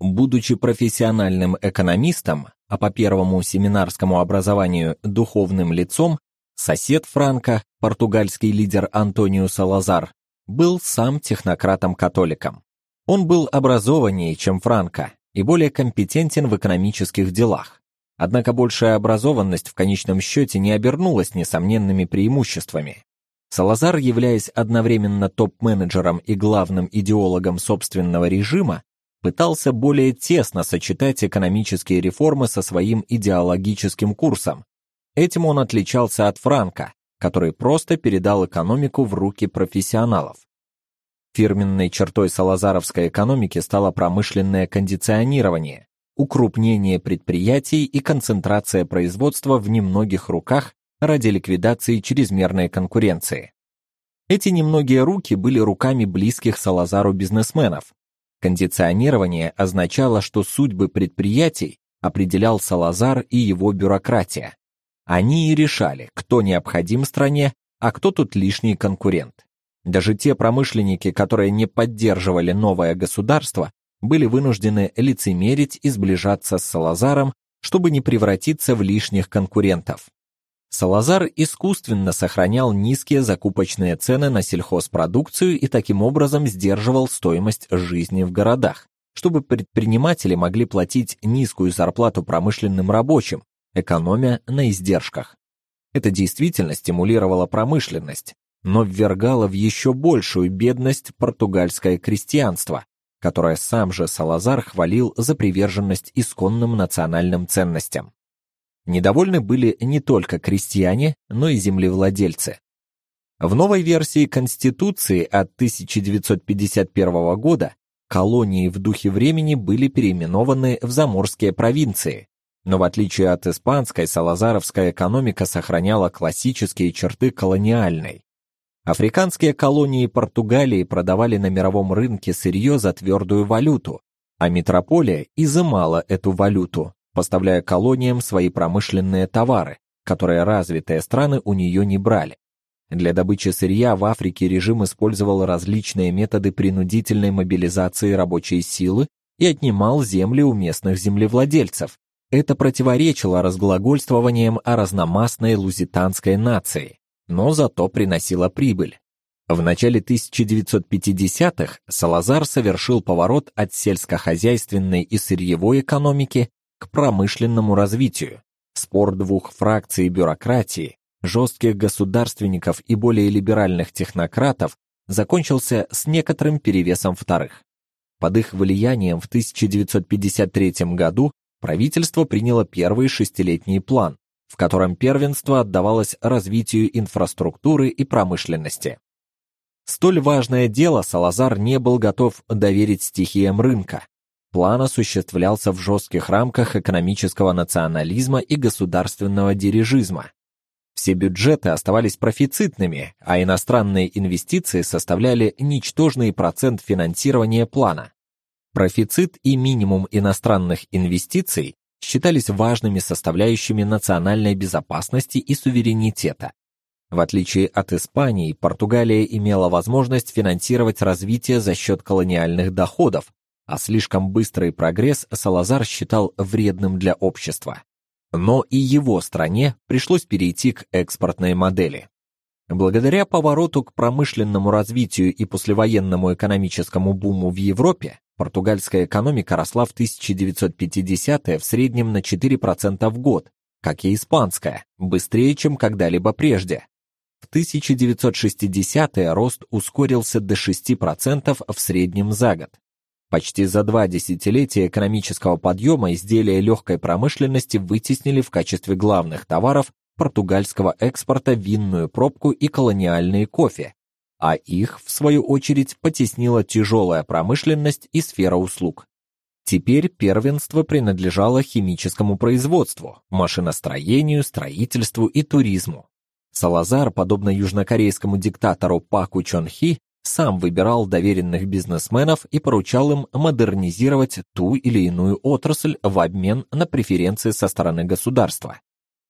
Будучи профессиональным экономистом, а по первому семинарскому образованию духовным лицом, сосед Франка, португальский лидер Антонио Салазар, был сам технократом-католиком. Он был образованнее, чем Франко, и более компетентен в экономических делах. Однако большая образованность в конечном счете не обернулась несомненными преимуществами. Салазар, являясь одновременно топ-менеджером и главным идеологом собственного режима, пытался более тесно сочетать экономические реформы со своим идеологическим курсом. Этим он отличался от Франка, который просто передал экономику в руки профессионалов. Фирменной чертой салазаровской экономики стало промышленное кондиционирование, укрупнение предприятий и концентрация производства в немногих руках ради ликвидации чрезмерной конкуренции. Эти немногие руки были руками близких Салазару бизнесменов, Кондиционирование означало, что судьбы предприятий определял Салазар и его бюрократия. Они и решали, кто необходим стране, а кто тут лишний конкурент. Даже те промышленники, которые не поддерживали новое государство, были вынуждены лицемерить и сближаться с Салазаром, чтобы не превратиться в лишних конкурентов. Салазар искусственно сохранял низкие закупочные цены на сельхозпродукцию и таким образом сдерживал стоимость жизни в городах, чтобы предприниматели могли платить низкую зарплату промышленным рабочим, экономя на издержках. Это действительно стимулировало промышленность, но ввергало в еще большую бедность португальское крестьянство, которое сам же Салазар хвалил за приверженность исконным национальным ценностям. Недовольны были не только крестьяне, но и землевладельцы. В новой версии Конституции от 1951 года колонии в духе времени были переименованы в заморские провинции, но в отличие от испанской, салазаровская экономика сохраняла классические черты колониальной. Африканские колонии Португалии продавали на мировом рынке сырье за твердую валюту, а метрополия изымала эту валюту, поставляя колониям свои промышленные товары, которые развитые страны у нее не брали. Для добычи сырья в Африке режим использовал различные методы принудительной мобилизации рабочей силы и отнимал земли у местных землевладельцев. Это противоречило разглагольствованиям о разномастной лузитанской нации но зато приносила прибыль. В начале 1950-х Салазар совершил поворот от сельскохозяйственной и сырьевой экономики к промышленному развитию. Спор двух фракций бюрократии, жестких государственников и более либеральных технократов закончился с некоторым перевесом вторых. Под их влиянием в 1953 году правительство приняло первый шестилетний план, в котором первенство отдавалось развитию инфраструктуры и промышленности. Столь важное дело Салазар не был готов доверить стихиям рынка. План осуществлялся в жестких рамках экономического национализма и государственного дирижизма. Все бюджеты оставались профицитными, а иностранные инвестиции составляли ничтожный процент финансирования плана. Профицит и минимум иностранных инвестиций считались важными составляющими национальной безопасности и суверенитета. В отличие от Испании, Португалия имела возможность финансировать развитие за счет колониальных доходов, а слишком быстрый прогресс Салазар считал вредным для общества. Но и его стране пришлось перейти к экспортной модели. Благодаря повороту к промышленному развитию и послевоенному экономическому буму в Европе, Португальская экономика росла в 1950-е в среднем на 4% в год, как и испанская, быстрее, чем когда-либо прежде. В 1960-е рост ускорился до 6% в среднем за год. Почти за два десятилетия экономического подъема изделия легкой промышленности вытеснили в качестве главных товаров португальского экспорта винную пробку и колониальные кофе, а их, в свою очередь, потеснила тяжелая промышленность и сфера услуг. Теперь первенство принадлежало химическому производству, машиностроению, строительству и туризму. Салазар, подобно южнокорейскому диктатору Паку Чон Хи, сам выбирал доверенных бизнесменов и поручал им модернизировать ту или иную отрасль в обмен на преференции со стороны государства.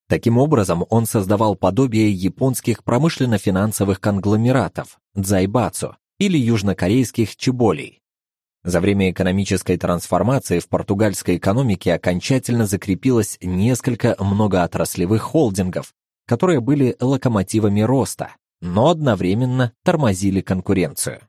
Таким образом, он создавал подобие японских промышленно-финансовых конгломератов дзайбацу или южнокорейских чиболей. За время экономической трансформации в португальской экономике окончательно закрепилось несколько многоотраслевых холдингов, которые были локомотивами роста, но одновременно тормозили конкуренцию.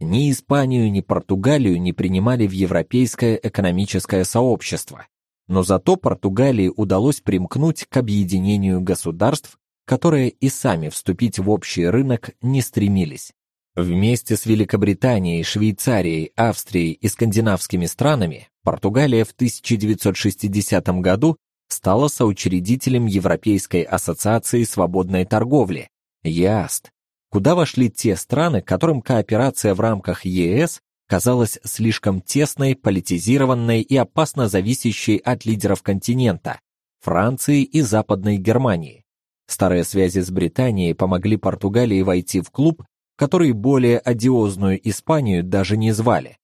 Ни Испанию, ни Португалию не принимали в европейское экономическое сообщество, но зато Португалии удалось примкнуть к объединению государств, которые и сами вступить в общий рынок не стремились. Вместе с Великобританией, Швейцарией, Австрией и скандинавскими странами Португалия в 1960 году стала соучредителем Европейской ассоциации свободной торговли ЕАСТ, куда вошли те страны, которым кооперация в рамках ЕС казалась слишком тесной, политизированной и опасно зависящей от лидеров континента Франции и Западной Германии. Старые связи с Британией помогли Португалии войти в клуб, который более одиозную Испанию даже не звали.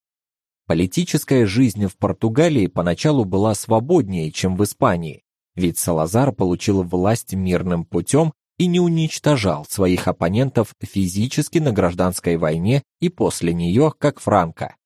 Политическая жизнь в Португалии поначалу была свободнее, чем в Испании, ведь Салазар получил власть мирным путем и не уничтожал своих оппонентов физически на гражданской войне и после нее, как Франко.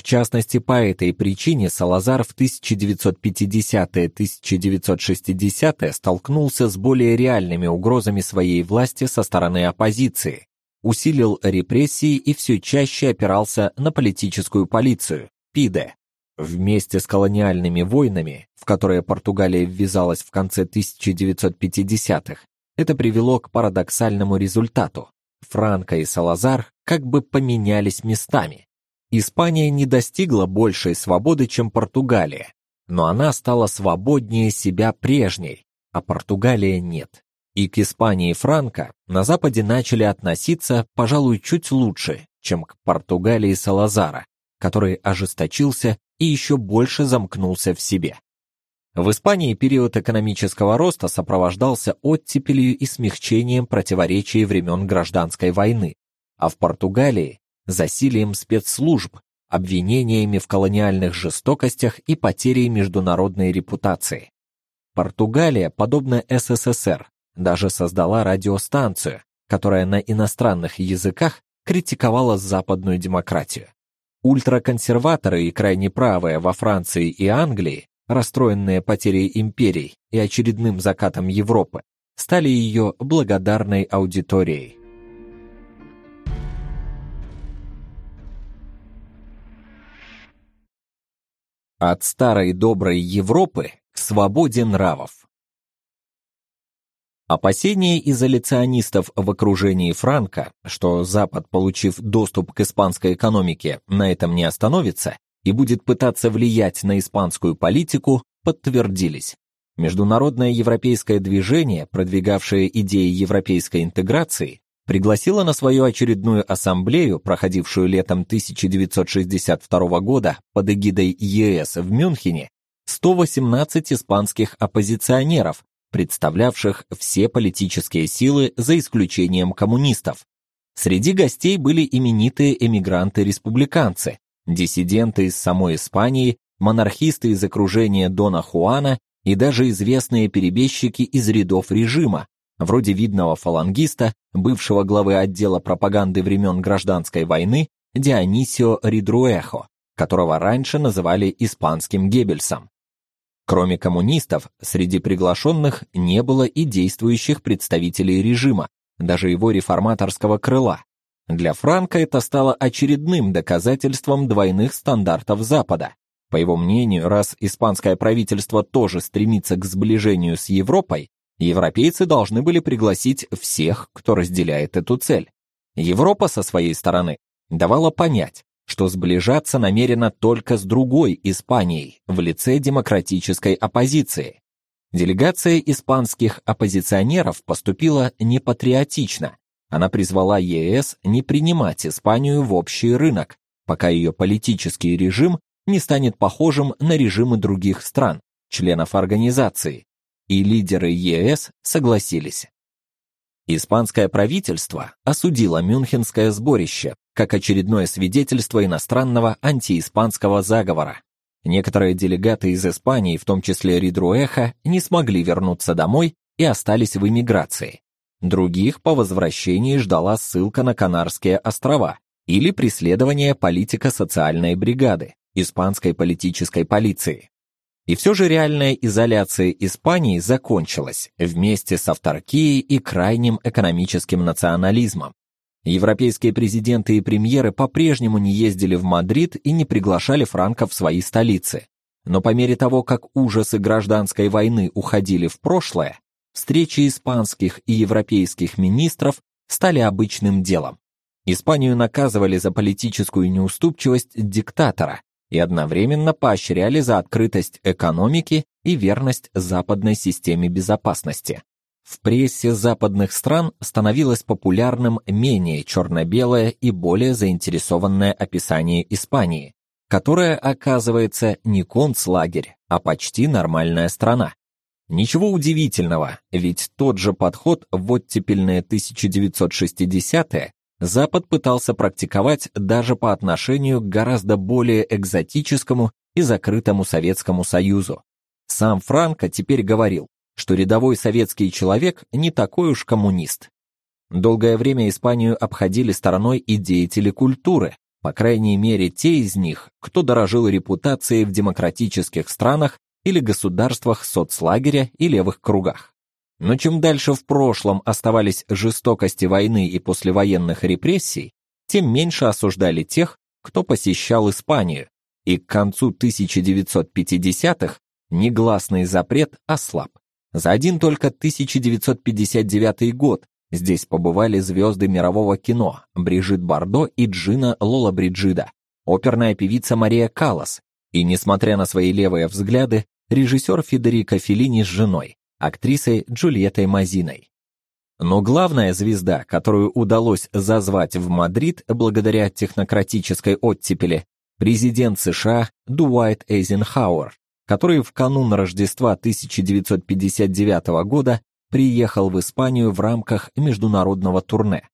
В частности, по этой причине Салазар в 1950-1960-е столкнулся с более реальными угрозами своей власти со стороны оппозиции, усилил репрессии и все чаще опирался на политическую полицию, ПИДЕ. Вместе с колониальными войнами, в которые Португалия ввязалась в конце 1950-х, это привело к парадоксальному результату. Франко и Салазар как бы поменялись местами. Испания не достигла большей свободы, чем Португалия, но она стала свободнее себя прежней, а Португалия нет. И к Испании Франко на западе начали относиться, пожалуй, чуть лучше, чем к Португалии Салазара, который ожесточился и еще больше замкнулся в себе. В Испании период экономического роста сопровождался оттепелью и смягчением противоречий времен гражданской войны, а в Португалии засилием спецслужб, обвинениями в колониальных жестокостях и потерей международной репутации. Португалия, подобно СССР, даже создала радиостанцию, которая на иностранных языках критиковала западную демократию. Ультраконсерваторы и крайне правые во Франции и Англии, расстроенные потерей империй и очередным закатом Европы, стали ее благодарной аудиторией. От старой доброй Европы к свободе нравов. Опасения изоляционистов в окружении Франка, что Запад, получив доступ к испанской экономике, на этом не остановится и будет пытаться влиять на испанскую политику, подтвердились. Международное европейское движение, продвигавшее идеи европейской интеграции, пригласила на свою очередную ассамблею, проходившую летом 1962 года под эгидой ЕС в Мюнхене, 118 испанских оппозиционеров, представлявших все политические силы за исключением коммунистов. Среди гостей были именитые эмигранты-республиканцы, диссиденты из самой Испании, монархисты из окружения Дона Хуана и даже известные перебежчики из рядов режима, вроде видного фалангиста, бывшего главы отдела пропаганды времен гражданской войны Дионисио Ридруэхо, которого раньше называли испанским Геббельсом. Кроме коммунистов, среди приглашенных не было и действующих представителей режима, даже его реформаторского крыла. Для Франка это стало очередным доказательством двойных стандартов Запада. По его мнению, раз испанское правительство тоже стремится к сближению с Европой, Европейцы должны были пригласить всех, кто разделяет эту цель. Европа со своей стороны давала понять, что сближаться намерена только с другой Испанией в лице демократической оппозиции. Делегация испанских оппозиционеров поступила непатриотично. Она призвала ЕС не принимать Испанию в общий рынок, пока ее политический режим не станет похожим на режимы других стран, членов организации, и лидеры ЕС согласились. Испанское правительство осудило Мюнхенское сборище как очередное свидетельство иностранного антииспанского заговора. Некоторые делегаты из Испании, в том числе Ридруэха, не смогли вернуться домой и остались в эмиграции. Других по возвращении ждала ссылка на Канарские острова или преследование политико-социальной бригады, испанской политической полиции. И все же реальная изоляция Испании закончилась вместе с авторкией и крайним экономическим национализмом. Европейские президенты и премьеры по-прежнему не ездили в Мадрид и не приглашали Франко в свои столицы. Но по мере того, как ужасы гражданской войны уходили в прошлое, встречи испанских и европейских министров стали обычным делом. Испанию наказывали за политическую неуступчивость диктатора, и одновременно поощряли за открытость экономики и верность западной системе безопасности. В прессе западных стран становилось популярным менее черно-белое и более заинтересованное описание Испании, которая, оказывается, не концлагерь, а почти нормальная страна. Ничего удивительного, ведь тот же подход в оттепельные 1960-е Запад пытался практиковать даже по отношению к гораздо более экзотическому и закрытому Советскому Союзу. Сам Франко теперь говорил, что рядовой советский человек не такой уж коммунист. Долгое время Испанию обходили стороной и деятели культуры, по крайней мере те из них, кто дорожил репутацией в демократических странах или государствах соцлагеря и левых кругах. Но чем дальше в прошлом оставались жестокости войны и послевоенных репрессий, тем меньше осуждали тех, кто посещал Испанию, и к концу 1950-х негласный запрет ослаб. За один только 1959 год здесь побывали звезды мирового кино Брижит Бардо и Джина Лоллобриджида, оперная певица Мария Каллас, и, несмотря на свои левые взгляды, режиссер Федерико Феллини с женой, актрисой Джульеттой Мазиной. Но главная звезда, которую удалось зазвать в Мадрид благодаря технократической оттепели, президент США Дуайт Эйзенхауэр, который в канун Рождества 1959 года приехал в Испанию в рамках международного турне.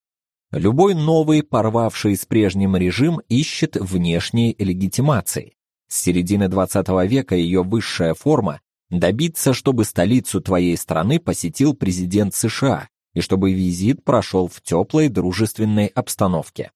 Любой новый, порвавший с прежним режим, ищет внешней легитимации. С середины 20 века ее высшая форма добиться, чтобы столицу твоей страны посетил президент США и чтобы визит прошел в теплой дружественной обстановке.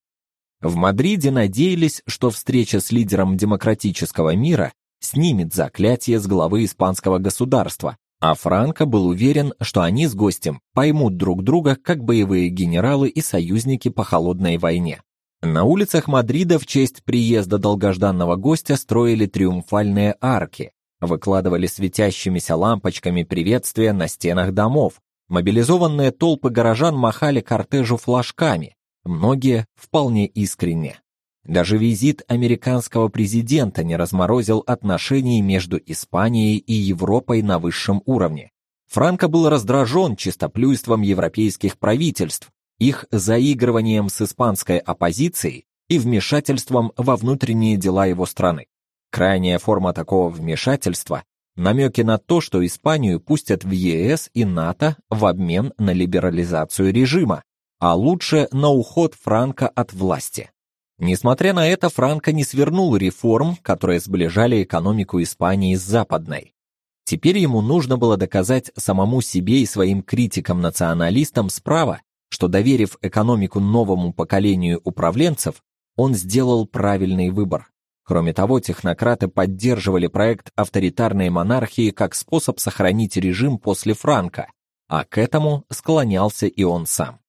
В Мадриде надеялись, что встреча с лидером демократического мира снимет заклятие с главы испанского государства, а Франко был уверен, что они с гостем поймут друг друга как боевые генералы и союзники по холодной войне. На улицах Мадрида в честь приезда долгожданного гостя строили триумфальные арки, выкладывали светящимися лампочками приветствия на стенах домов. Мобилизованные толпы горожан махали кортежу флажками, многие вполне искренне. Даже визит американского президента не разморозил отношений между Испанией и Европой на высшем уровне. Франко был раздражен чистоплюйством европейских правительств, их заигрыванием с испанской оппозицией и вмешательством во внутренние дела его страны. Крайняя форма такого вмешательства намеки на то, что Испанию пустят в ЕС и НАТО в обмен на либерализацию режима, а лучше на уход Франка от власти. Несмотря на это, Франко не свернул реформ, которые сближали экономику Испании с западной. Теперь ему нужно было доказать самому себе и своим критикам-националистам справа, что доверив экономику новому поколению управленцев, он сделал правильный выбор. Кроме того, технократы поддерживали проект авторитарной монархии как способ сохранить режим после Франка, а к этому склонялся и он сам.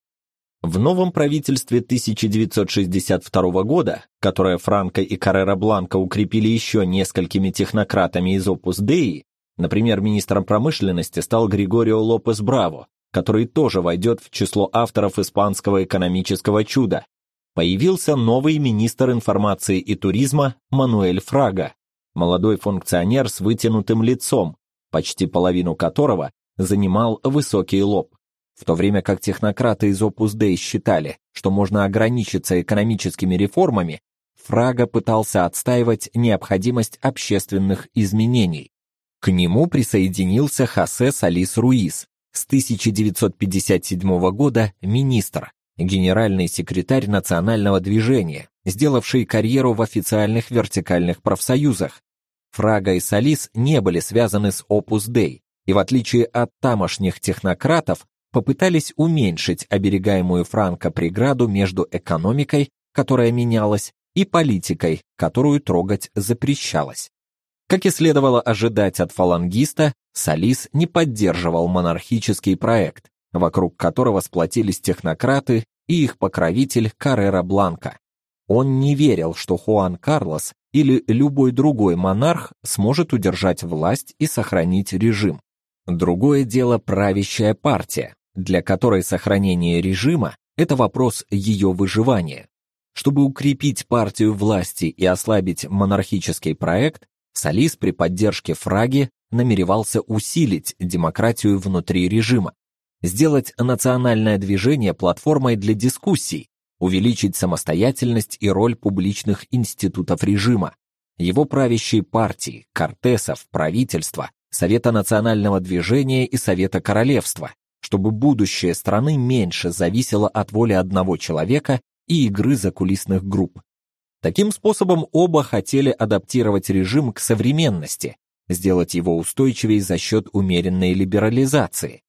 В новом правительстве 1962 года, которое Франко и Каррера Бланка укрепили еще несколькими технократами из Opus Dei, например, министром промышленности стал Григорио Лопес Браво, который тоже войдет в число авторов испанского экономического чуда. Появился новый министр информации и туризма Мануэль Фрага, молодой функционер с вытянутым лицом, почти половину которого занимал высокий лоб в то время как технократы из Opus Dei считали, что можно ограничиться экономическими реформами, Фрага пытался отстаивать необходимость общественных изменений. К нему присоединился Хосе Салис Руис, с 1957 года министр, генеральный секретарь национального движения, сделавший карьеру в официальных вертикальных профсоюзах. Фрага и Салис не были связаны с Opus Dei, и в отличие от тамошних технократов, попытались уменьшить оберегаемую Франко преграду между экономикой, которая менялась, и политикой, которую трогать запрещалось. Как и следовало ожидать от фалангиста, Салис не поддерживал монархический проект, вокруг которого сплотились технократы и их покровитель Каррера Бланка. Он не верил, что Хуан Карлос или любой другой монарх сможет удержать власть и сохранить режим. Другое дело правящая партия, для которой сохранение режима это вопрос ее выживания. Чтобы укрепить партию власти и ослабить монархический проект, Салис при поддержке Фраги намеревался усилить демократию внутри режима, сделать национальное движение платформой для дискуссий, увеличить самостоятельность и роль публичных институтов режима. Его правящие партии, Кортесов, правительства, Совета национального движения и Совета королевства чтобы будущее страны меньше зависело от воли одного человека и игры закулисных групп. Таким способом оба хотели адаптировать режим к современности, сделать его устойчивее за счет умеренной либерализации.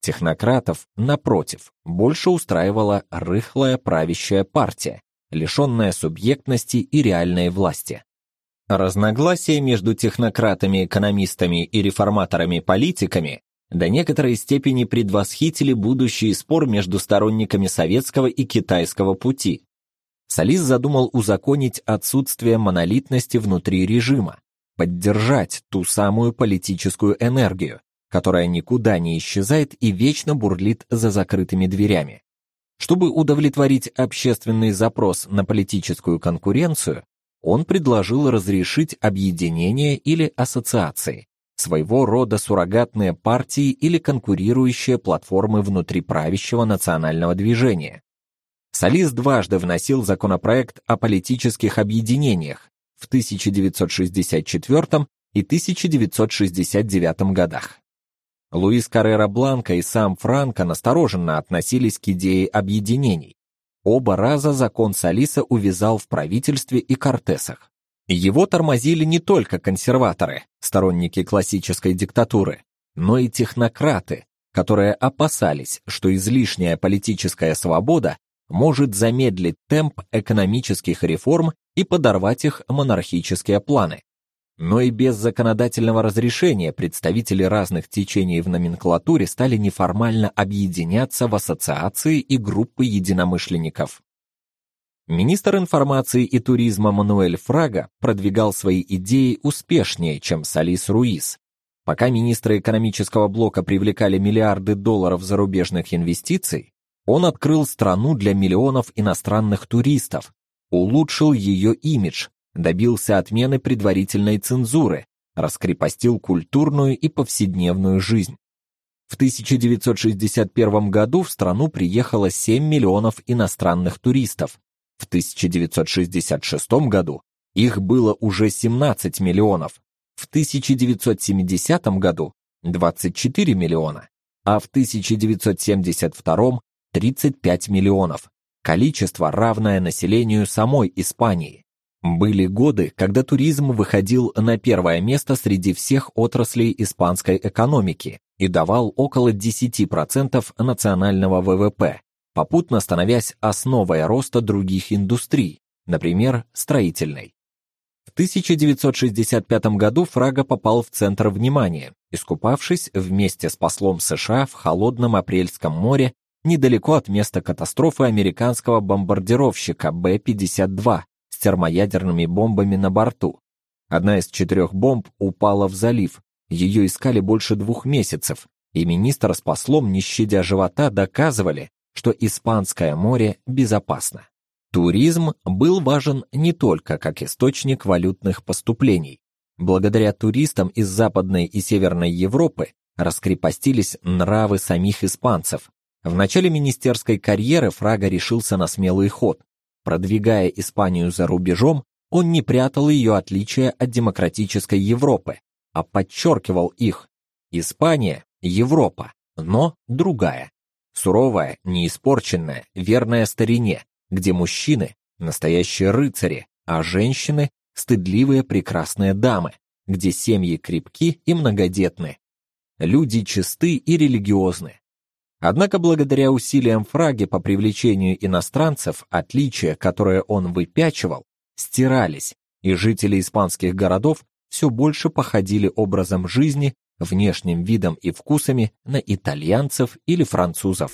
Технократов, напротив, больше устраивала рыхлая правящая партия, лишенная субъектности и реальной власти. Разногласия между технократами-экономистами и реформаторами-политиками до некоторой степени предвосхитили будущий спор между сторонниками советского и китайского пути. Салис задумал узаконить отсутствие монолитности внутри режима, поддержать ту самую политическую энергию, которая никуда не исчезает и вечно бурлит за закрытыми дверями. Чтобы удовлетворить общественный запрос на политическую конкуренцию, он предложил разрешить объединения или ассоциации, своего рода суррогатные партии или конкурирующие платформы внутри правящего национального движения. Солис дважды вносил законопроект о политических объединениях в 1964 и 1969 годах. Луис Каррера Бланка и сам Франко настороженно относились к идее объединений, Оба раза закон Салиса увязал в правительстве и Кортесах. Его тормозили не только консерваторы, сторонники классической диктатуры, но и технократы, которые опасались, что излишняя политическая свобода может замедлить темп экономических реформ и подорвать их монархические планы. Но и без законодательного разрешения представители разных течений в номенклатуре стали неформально объединяться в ассоциации и группы единомышленников. Министр информации и туризма Мануэль Фрага продвигал свои идеи успешнее, чем Салис Руис. Пока министры экономического блока привлекали миллиарды долларов зарубежных инвестиций, он открыл страну для миллионов иностранных туристов, улучшил ее имидж, добился отмены предварительной цензуры, раскрепостил культурную и повседневную жизнь. В 1961 году в страну приехало 7 миллионов иностранных туристов. В 1966 году их было уже 17 миллионов. В 1970 году 24 миллиона, а в 1972 35 миллионов. Количество равное населению самой Испании. Были годы, когда туризм выходил на первое место среди всех отраслей испанской экономики и давал около 10% национального ВВП, попутно становясь основой роста других индустрий, например, строительной. В 1965 году Фрага попал в центр внимания, искупавшись вместе с послом США в холодном апрельском море недалеко от места катастрофы американского бомбардировщика Б-52 с термоядерными бомбами на борту. Одна из четырех бомб упала в залив. Ее искали больше двух месяцев, и министр с послом, не щадя живота, доказывали, что Испанское море безопасно. Туризм был важен не только как источник валютных поступлений. Благодаря туристам из Западной и Северной Европы раскрепостились нравы самих испанцев. В начале министерской карьеры Фрага решился на смелый ход. Продвигая Испанию за рубежом, он не прятал ее отличия от демократической Европы, а подчеркивал их. Испания Европа, но другая. Суровая, неиспорченная, верная старине, где мужчины настоящие рыцари, а женщины стыдливые прекрасные дамы, где семьи крепки и многодетны. Люди чисты и религиозны, Однако благодаря усилиям Фраги по привлечению иностранцев, отличия, которые он выпячивал, стирались, и жители испанских городов все больше походили образом жизни, внешним видом и вкусами на итальянцев или французов.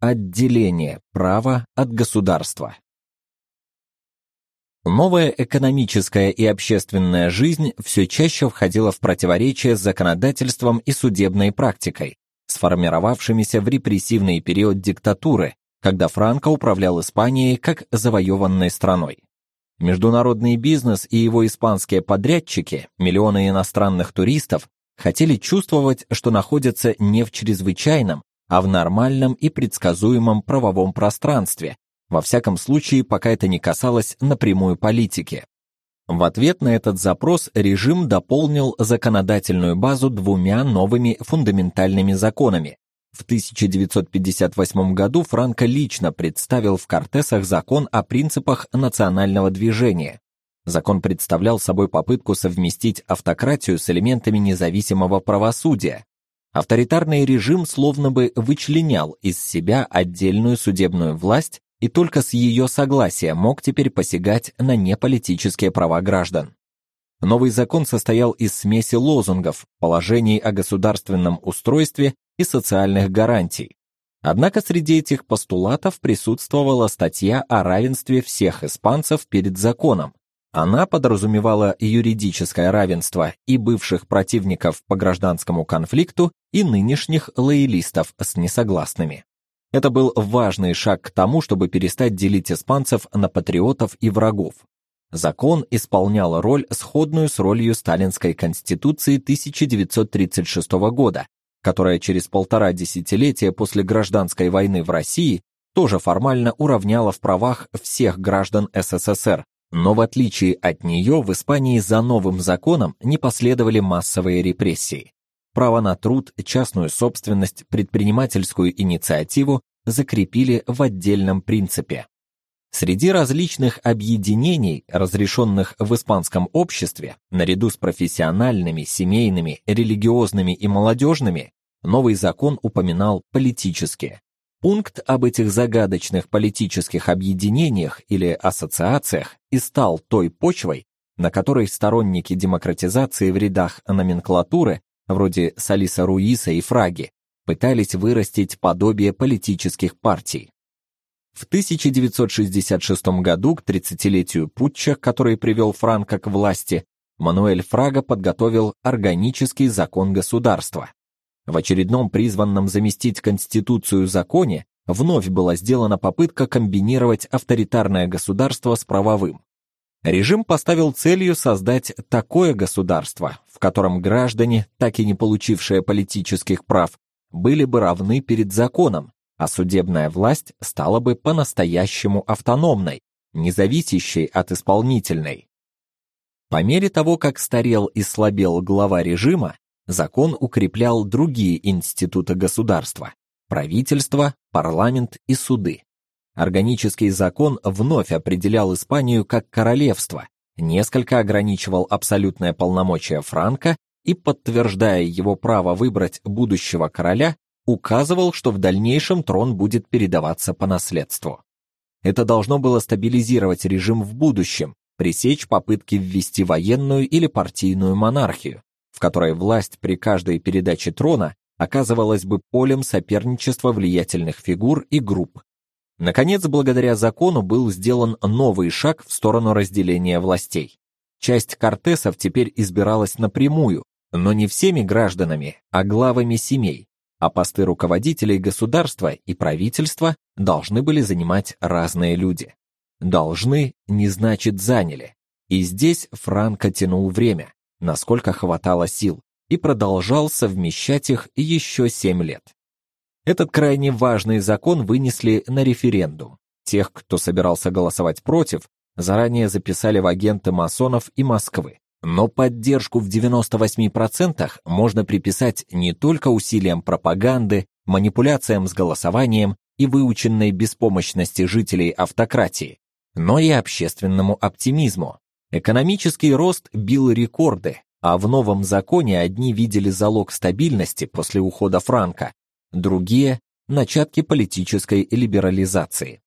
Отделение права от государства. Новая экономическая и общественная жизнь все чаще входила в противоречие с законодательством и судебной практикой, сформировавшимися в репрессивный период диктатуры, когда Франко управлял Испанией как завоеванной страной. Международный бизнес и его испанские подрядчики, миллионы иностранных туристов, хотели чувствовать, что находятся не в чрезвычайном, а в нормальном и предсказуемом правовом пространстве, во всяком случае, пока это не касалось напрямую политики. В ответ на этот запрос режим дополнил законодательную базу двумя новыми фундаментальными законами. В 1958 году Франко лично представил в Кортесах закон о принципах национального движения. Закон представлял собой попытку совместить автократию с элементами независимого правосудия. Авторитарный режим словно бы вычленял из себя отдельную судебную власть и только с ее согласия мог теперь посягать на неполитические права граждан. Новый закон состоял из смеси лозунгов, положений о государственном устройстве и социальных гарантий. Однако среди этих постулатов присутствовала статья о равенстве всех испанцев перед законом. Она подразумевала юридическое равенство и бывших противников по гражданскому конфликту, и нынешних лоялистов с несогласными. Это был важный шаг к тому, чтобы перестать делить испанцев на патриотов и врагов. Закон исполнял роль сходную с ролью сталинской конституции 1936 года, которая через полтора десятилетия после гражданской войны в России тоже формально уравняла в правах всех граждан СССР, но в отличие от нее в Испании за новым законом не последовали массовые репрессии. Право на труд, частную собственность, предпринимательскую инициативу закрепили в отдельном принципе. Среди различных объединений, разрешенных в испанском обществе, наряду с профессиональными, семейными, религиозными и молодежными, новый закон упоминал политические. Пункт об этих загадочных политических объединениях или ассоциациях и стал той почвой, на которой сторонники демократизации в рядах номенклатуры, вроде Салиса Руиса и Фраги, пытались вырастить подобие политических партий. В 1966 году, к 30-летию путча, который привел Франко к власти, Мануэль Фрага подготовил органический закон государства. В очередном призванном заместить конституцию законе вновь была сделана попытка комбинировать авторитарное государство с правовым. Режим поставил целью создать такое государство, в котором граждане, так и не получившие политических прав, были бы равны перед законом, а судебная власть стала бы по-настоящему автономной, независящей от исполнительной. По мере того, как старел и слабел глава режима, закон укреплял другие институты государства: правительство, парламент и суды. Органический закон вновь определял Испанию как королевство, несколько ограничивал абсолютное полномочия Франка и, подтверждая его право выбрать будущего короля, указывал, что в дальнейшем трон будет передаваться по наследству. Это должно было стабилизировать режим в будущем, пресечь попытки ввести военную или партийную монархию, в которой власть при каждой передаче трона оказывалась бы полем соперничества влиятельных фигур и групп. Наконец, благодаря закону был сделан новый шаг в сторону разделения властей. Часть кортесов теперь избиралась напрямую, но не всеми гражданами, а главами семей, а посты руководителей государства и правительства должны были занимать разные люди. Должны не значит заняли. И здесь Франко тянул время, насколько хватало сил, и продолжал совмещать их еще семь лет. Этот крайне важный закон вынесли на референдум. Тех, кто собирался голосовать против, заранее записали в агенты масонов и Москвы. Но поддержку в 98% можно приписать не только усилиям пропаганды, манипуляциям с голосованием и выученной беспомощности жителей автократии, но и общественному оптимизму. Экономический рост бил рекорды, а в новом законе одни видели залог стабильности после ухода Франка, другие начатки политической либерализации.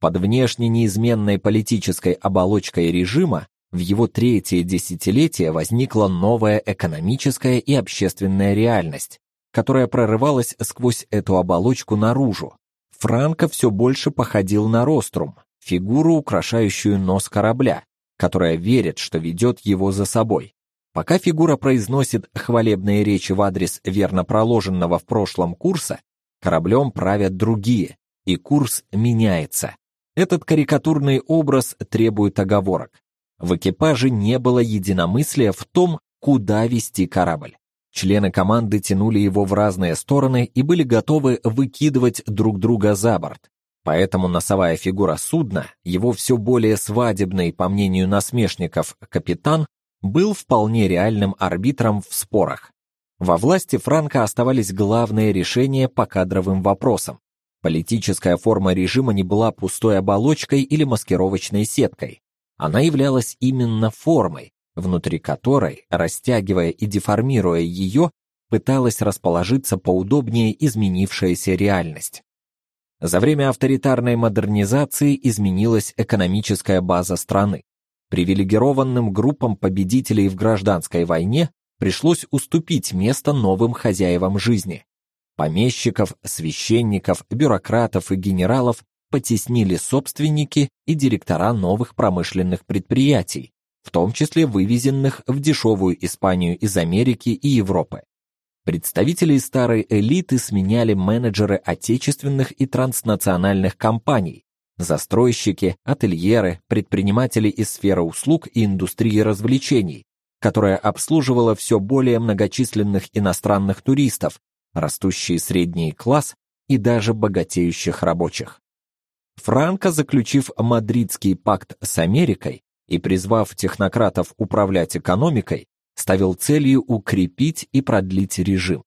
Под внешне неизменной политической оболочкой режима в его третье десятилетие возникла новая экономическая и общественная реальность, которая прорывалась сквозь эту оболочку наружу. Франко все больше походил на рострум, фигуру, украшающую нос корабля, которая верит, что ведет его за собой. Пока фигура произносит хвалебные речи в адрес верно проложенного в прошлом курса, кораблем правят другие, и курс меняется. Этот карикатурный образ требует оговорок. В экипаже не было единомыслия в том, куда вести корабль. Члены команды тянули его в разные стороны и были готовы выкидывать друг друга за борт. Поэтому носовая фигура судна, его все более свадебный, по мнению насмешников, капитан, был вполне реальным арбитром в спорах. Во власти Франка оставались главные решения по кадровым вопросам. Политическая форма режима не была пустой оболочкой или маскировочной сеткой. Она являлась именно формой, внутри которой, растягивая и деформируя ее, пыталась расположиться поудобнее изменившаяся реальность. За время авторитарной модернизации изменилась экономическая база страны. Привилегированным группам победителей в гражданской войне пришлось уступить место новым хозяевам жизни. Помещиков, священников, бюрократов и генералов потеснили собственники и директора новых промышленных предприятий, в том числе вывезенных в дешевую Испанию из Америки и Европы. Представителей старой элиты сменяли менеджеры отечественных и транснациональных компаний, застройщики, ательеры, предприниматели из сферы услуг и индустрии развлечений, которая обслуживала все более многочисленных иностранных туристов, растущий средний класс и даже богатеющих рабочих. Франко, заключив Мадридский пакт с Америкой и призвав технократов управлять экономикой, ставил целью укрепить и продлить режим.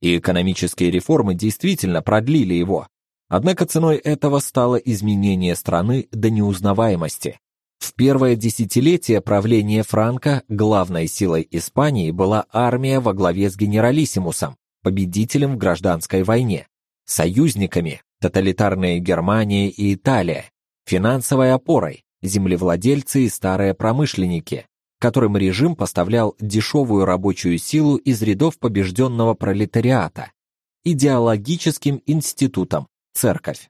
И экономические реформы действительно продлили его. Однако ценой этого стало изменение страны до неузнаваемости. В первое десятилетие правления Франко главной силой Испании была армия во главе с генералиссимусом, победителем в гражданской войне, союзниками тоталитарные Германия и Италия, финансовой опорой землевладельцы и старые промышленники, которым режим поставлял дешевую рабочую силу из рядов побежденного пролетариата, идеологическим институтом церковь.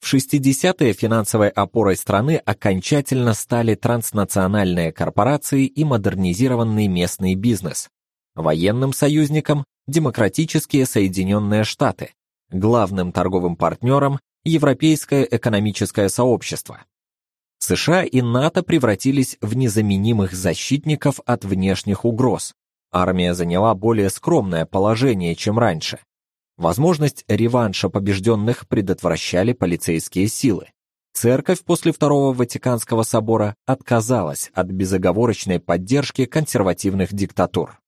В 60-е финансовой опорой страны окончательно стали транснациональные корпорации и модернизированный местный бизнес. Военным союзником демократические Соединенные Штаты, главным торговым партнером Европейское экономическое сообщество. США и НАТО превратились в незаменимых защитников от внешних угроз. Армия заняла более скромное положение, чем раньше. Возможность реванша побежденных предотвращали полицейские силы. Церковь после Второго Ватиканского собора отказалась от безоговорочной поддержки консервативных диктатур.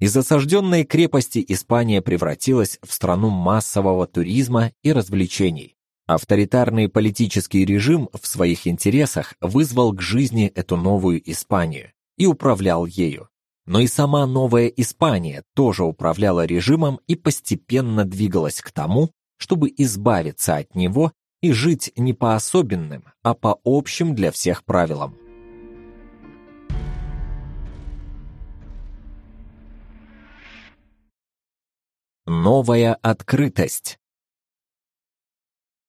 Из осажденной крепости Испания превратилась в страну массового туризма и развлечений. Авторитарный политический режим в своих интересах вызвал к жизни эту новую Испанию и управлял ею. Но и сама новая Испания тоже управляла режимом и постепенно двигалась к тому, чтобы избавиться от него и жить не по особенным, а по общим для всех правилам. Новая открытость.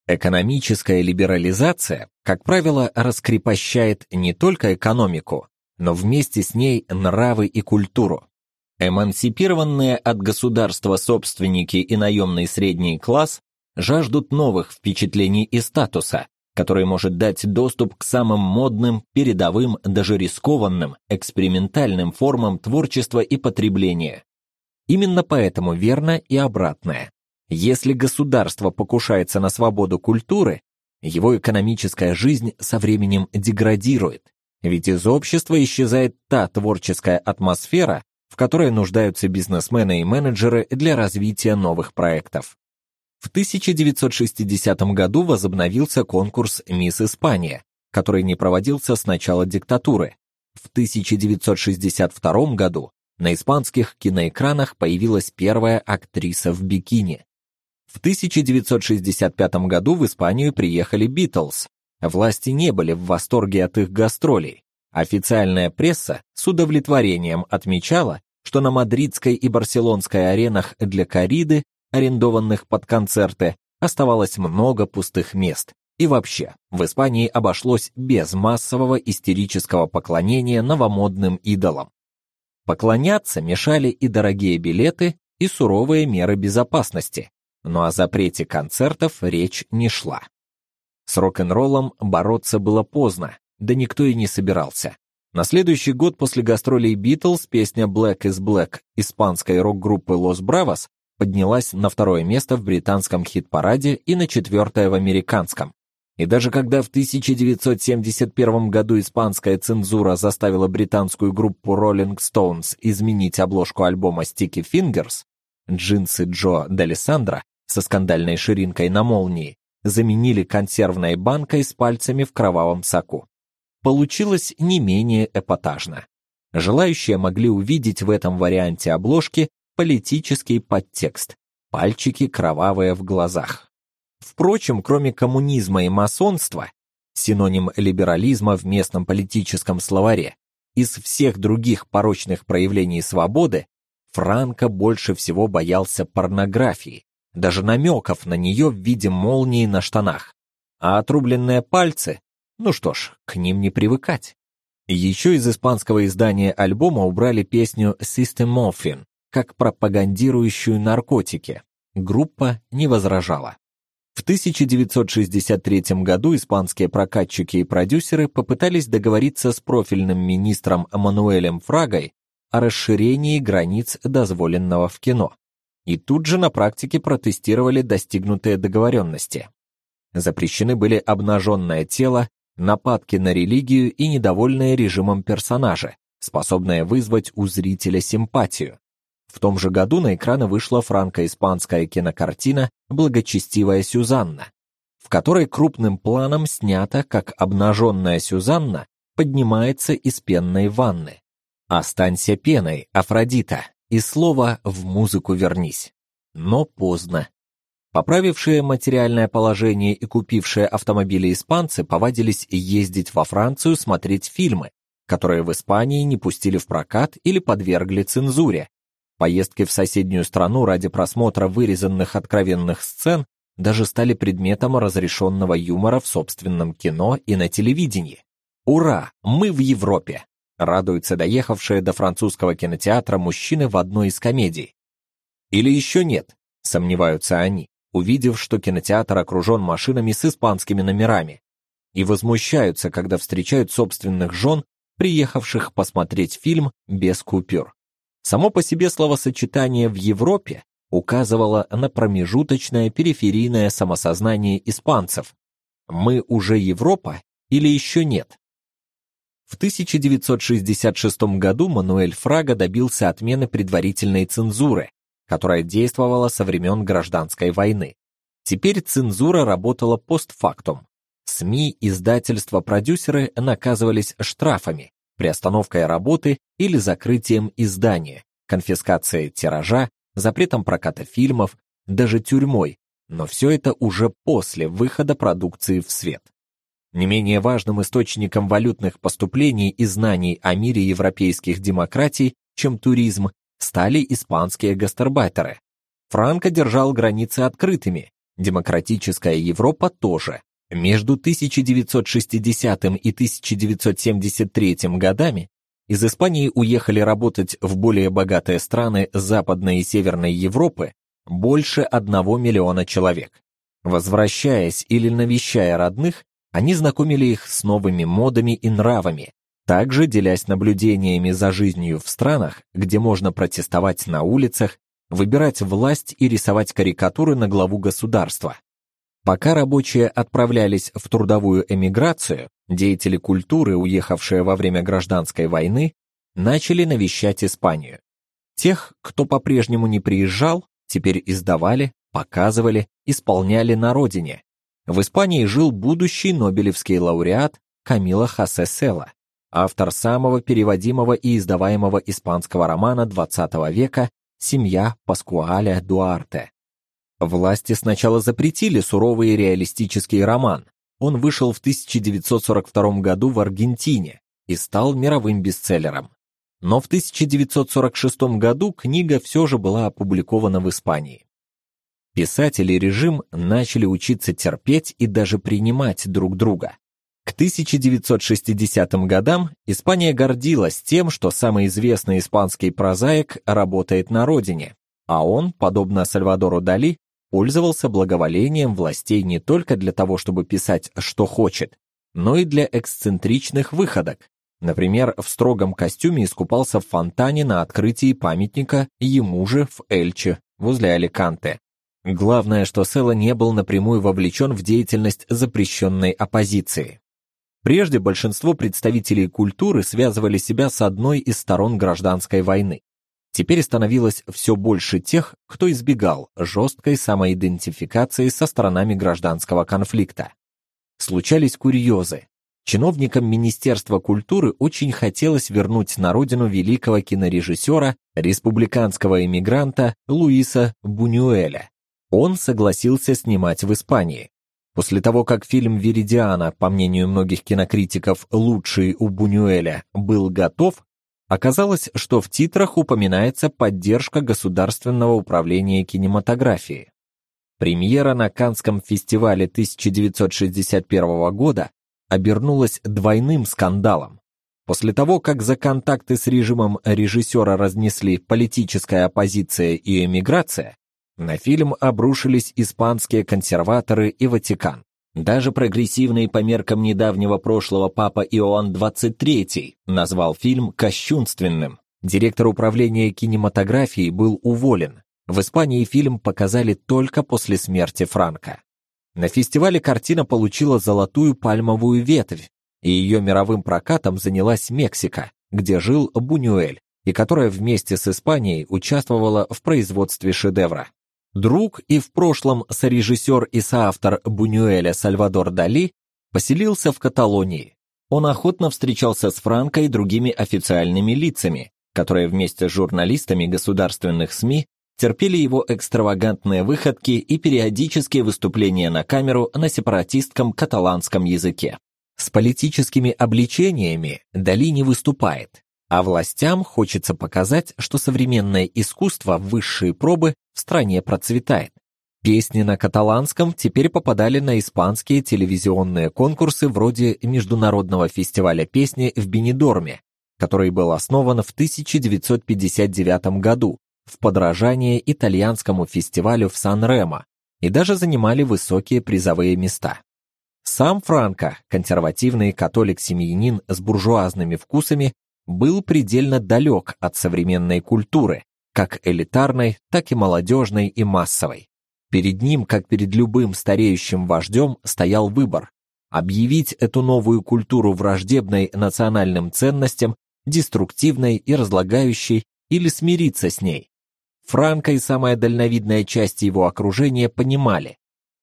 Экономическая либерализация, как правило, раскрепощает не только экономику, но вместе с ней нравы и культуру. Эмансипированные от государства собственники и наемный средний класс жаждут новых впечатлений и статуса, который может дать доступ к самым модным, передовым, даже рискованным, экспериментальным формам творчества и потребления. Именно поэтому верно и обратное. Если государство покушается на свободу культуры, его экономическая жизнь со временем деградирует, ведь из общества исчезает та творческая атмосфера, в которой нуждаются бизнесмены и менеджеры для развития новых проектов. В 1960 году возобновился конкурс «Мисс Испания», который не проводился с начала диктатуры. В 1962 году на испанских киноэкранах появилась первая актриса в бикини. В 1965 году в Испанию приехали Битлз. Власти не были в восторге от их гастролей. Официальная пресса с удовлетворением отмечала, что на мадридской и барселонской аренах для кориды, арендованных под концерты, оставалось много пустых мест. И вообще, в Испании обошлось без массового истерического поклонения новомодным идолам. Поклоняться мешали и дорогие билеты, и суровые меры безопасности, но о запрете концертов речь не шла. С рок-н-роллом бороться было поздно, да никто и не собирался. На следующий год после гастролей Beatles песня Black is Black испанской рок-группы Los Bravos поднялась на второе место в британском хит-параде и на четвертое в американском. И даже когда в 1971 году испанская цензура заставила британскую группу Rolling Stones изменить обложку альбома Sticky Fingers, джинсы Джо D'Alessandro со скандальной ширинкой на молнии заменили консервной банкой с пальцами в кровавом соку. Получилось не менее эпатажно. Желающие могли увидеть в этом варианте обложки политический подтекст, пальчики кровавые в глазах. Впрочем, кроме коммунизма и масонства, синоним либерализма в местном политическом словаре, из всех других порочных проявлений свободы, Франко больше всего боялся порнографии, даже намеков на нее в виде молнии на штанах. А отрубленные пальцы, ну что ж, к ним не привыкать. Еще из испанского издания альбома убрали песню System Morphine как пропагандирующую наркотики. Группа не возражала. В 1963 году испанские прокатчики и продюсеры попытались договориться с профильным министром Мануэлем Фрагой о расширении границ дозволенного в кино. И тут же на практике протестировали достигнутые договоренности. Запрещены были обнаженное тело, нападки на религию и недовольные режимом персонажи, способные вызвать у зрителя симпатию. В том же году на экраны вышла франко-испанская кинокартина «Благочестивая Сюзанна», в которой крупным планом снято, как обнаженная Сюзанна поднимается из пенной ванны. «Останься пеной, Афродита», и слово «в музыку вернись». Но поздно. Поправившие материальное положение и купившие автомобили испанцы повадились ездить во Францию смотреть фильмы, которые в Испании не пустили в прокат или подвергли цензуре. Поездки в соседнюю страну ради просмотра вырезанных откровенных сцен даже стали предметом разрешенного юмора в собственном кино и на телевидении. Ура, мы в Европе. Радуются доехавшие до французского кинотеатра мужчины в одной из комедий. Или еще нет, сомневаются они увидев, что кинотеатр окружен машинами с испанскими номерами, и возмущаются, когда встречают собственных жен, приехавших посмотреть фильм без купюр. Само по себе словосочетание в Европе указывало на промежуточное периферийное самосознание испанцев. Мы уже Европа или еще нет? В 1966 году Мануэль Фрага добился отмены предварительной цензуры, которая действовала со времен гражданской войны. Теперь цензура работала постфактум. СМИ, издательства, продюсеры наказывались штрафами, приостановкой работы или закрытием издания, конфискацией тиража, запретом проката фильмов, даже тюрьмой, но все это уже после выхода продукции в свет. Не менее важным источником валютных поступлений и знаний о мире европейских демократий, чем туризм, стали испанские гастарбайтеры. Франко держал границы открытыми, демократическая Европа тоже. Между 1960 и 1973 годами из Испании уехали работать в более богатые страны Западной и Северной Европы больше 1 миллиона человек. Возвращаясь или навещая родных, они знакомили их с новыми модами и нравами, также делясь наблюдениями за жизнью в странах, где можно протестовать на улицах, выбирать власть и рисовать карикатуры на главу государства. Пока рабочие отправлялись в трудовую эмиграцию, деятели культуры, уехавшие во время гражданской войны, начали навещать Испанию. Тех, кто по-прежнему не приезжал, теперь издавали, показывали, исполняли на родине. В Испании жил будущий Нобелевский лауреат Камила Хосе Села автор самого переводимого и издаваемого испанского романа XX века «Семья Паскуаля Дуарте». Власти сначала запретили суровый реалистический роман. Он вышел в 1942 году в Аргентине и стал мировым бестселлером. Но в 1946 году книга все же была опубликована в Испании. Писатели и режим начали учиться терпеть и даже принимать друг друга. К 1960 годам Испания гордилась тем, что самый известный испанский прозаик работает на родине, а он, подобно Сальвадору Дали, пользовался благоволением властей не только для того, чтобы писать, что хочет, но и для эксцентричных выходок. Например, в строгом костюме искупался в фонтане на открытии памятника ему же в Эльче, возле Аликанте. Главное, что Села не был напрямую вовлечен в деятельность запрещенной оппозиции. Прежде большинство представителей культуры связывали себя с одной из сторон гражданской войны. Теперь становилось все больше тех, кто избегал жесткой самоидентификации со сторонами гражданского конфликта. Случались курьезы. Чиновникам Министерства культуры очень хотелось вернуть на родину великого кинорежиссера, республиканского эмигранта Луиса Бунюэля. Он согласился снимать в Испании. После того, как фильм Веридиана, по мнению многих кинокритиков, лучший у Бунюэля, был готов, оказалось, что в титрах упоминается поддержка Государственного управления кинематографии. Премьера на Каннском фестивале 1961 года обернулась двойным скандалом. После того, как за контакты с режимом режиссера разнесли политическая оппозиция и эмиграция, на фильм обрушились испанские консерваторы и Ватикан. Даже прогрессивный по меркам недавнего прошлого папа Иоанн XXIII назвал фильм кощунственным. Директор управления кинематографией был уволен. В Испании фильм показали только после смерти Франко. На фестивале картина получила золотую пальмовую ветвь, и ее мировым прокатом занялась Мексика, где жил Бунюэль, и которая вместе с Испанией участвовала в производстве шедевра. Друг и в прошлом сорежиссер и соавтор Бунюэля Сальвадор Дали поселился в Каталонии. Он охотно встречался с Франко и другими официальными лицами, которые вместе с журналистами государственных СМИ терпели его экстравагантные выходки и периодические выступления на камеру на сепаратистском каталанском языке. С политическими обличениями Дали не выступает, а властям хочется показать, что современное искусство высшей пробы в стране процветает. Песни на каталанском теперь попадали на испанские телевизионные конкурсы вроде Международного фестиваля песни в Бенидорме, который был основан в 1959 году в подражание итальянскому фестивалю в Сан-Ремо и даже занимали высокие призовые места. Сам Франко, консервативный католик-семьянин с буржуазными вкусами, был предельно далек от современной культуры, как элитарной, так и молодежной и массовой. Перед ним, как перед любым стареющим вождем, стоял выбор: объявить эту новую культуру враждебной национальным ценностям, деструктивной и разлагающей, или смириться с ней. Франко и самая дальновидная часть его окружения понимали,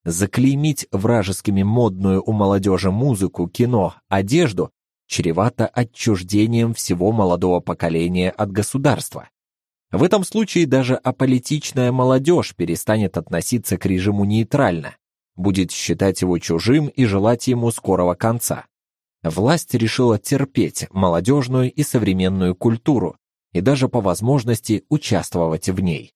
заклеймить вражескими модную у молодежи музыку, кино, одежду чревато отчуждением всего молодого поколения от государства. В этом случае даже аполитичная молодежь перестанет относиться к режиму нейтрально, будет считать его чужим и желать ему скорого конца. Власть решила терпеть молодежную и современную культуру и даже по возможности участвовать в ней.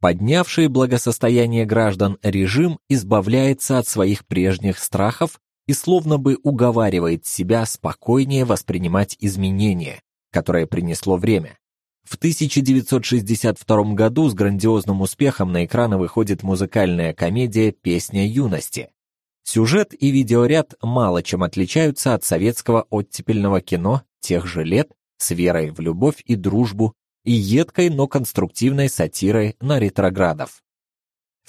Поднявший благосостояние граждан режим избавляется от своих прежних страхов и словно бы уговаривает себя спокойнее воспринимать изменения, которые принесло время. В 1962 году с грандиозным успехом на экраны выходит музыкальная комедия Песня юности. Сюжет и видеоряд мало чем отличаются от советского оттепельного кино тех же лет с верой в любовь и дружбу и едкой, но конструктивной сатирой на ретроградов.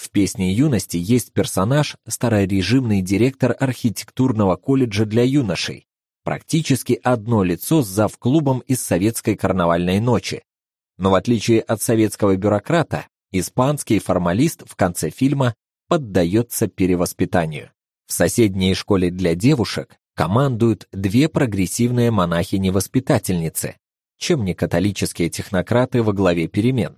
В «Песне юности» есть персонаж, старорежимный директор архитектурного колледжа для юношей, практически одно лицо с завклубом из советской карнавальной ночи. Но в отличие от советского бюрократа, испанский формалист в конце фильма поддается перевоспитанию. В соседней школе для девушек командуют две прогрессивные монахини-воспитательницы, чем не католические технократы во главе перемен.